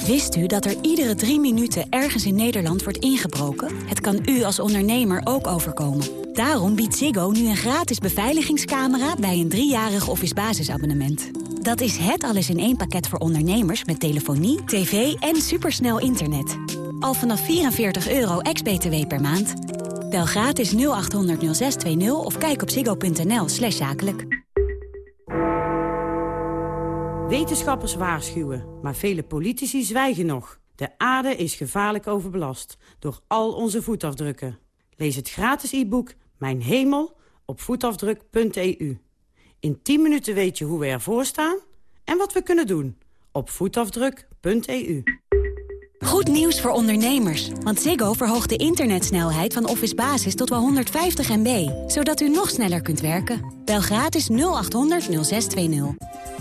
Wist u dat er iedere drie minuten ergens in Nederland wordt ingebroken? Het kan u als ondernemer ook overkomen. Daarom biedt Ziggo nu een gratis beveiligingscamera bij een driejarig office basisabonnement. Dat is het alles in één pakket voor ondernemers met telefonie, tv en supersnel internet. Al vanaf 44 euro ex-BTW per maand. Bel gratis 0800 0620 of kijk op ziggo.nl slash zakelijk. Wetenschappers waarschuwen, maar vele politici zwijgen nog. De aarde is gevaarlijk overbelast door al onze voetafdrukken. Lees het gratis e-book Mijn Hemel op voetafdruk.eu. In 10 minuten weet je hoe we ervoor staan en wat we kunnen doen op voetafdruk.eu. Goed nieuws voor ondernemers, want Ziggo verhoogt de internetsnelheid van Office Basis tot wel 150 MB, zodat u nog sneller kunt werken. Bel gratis 0800 0620.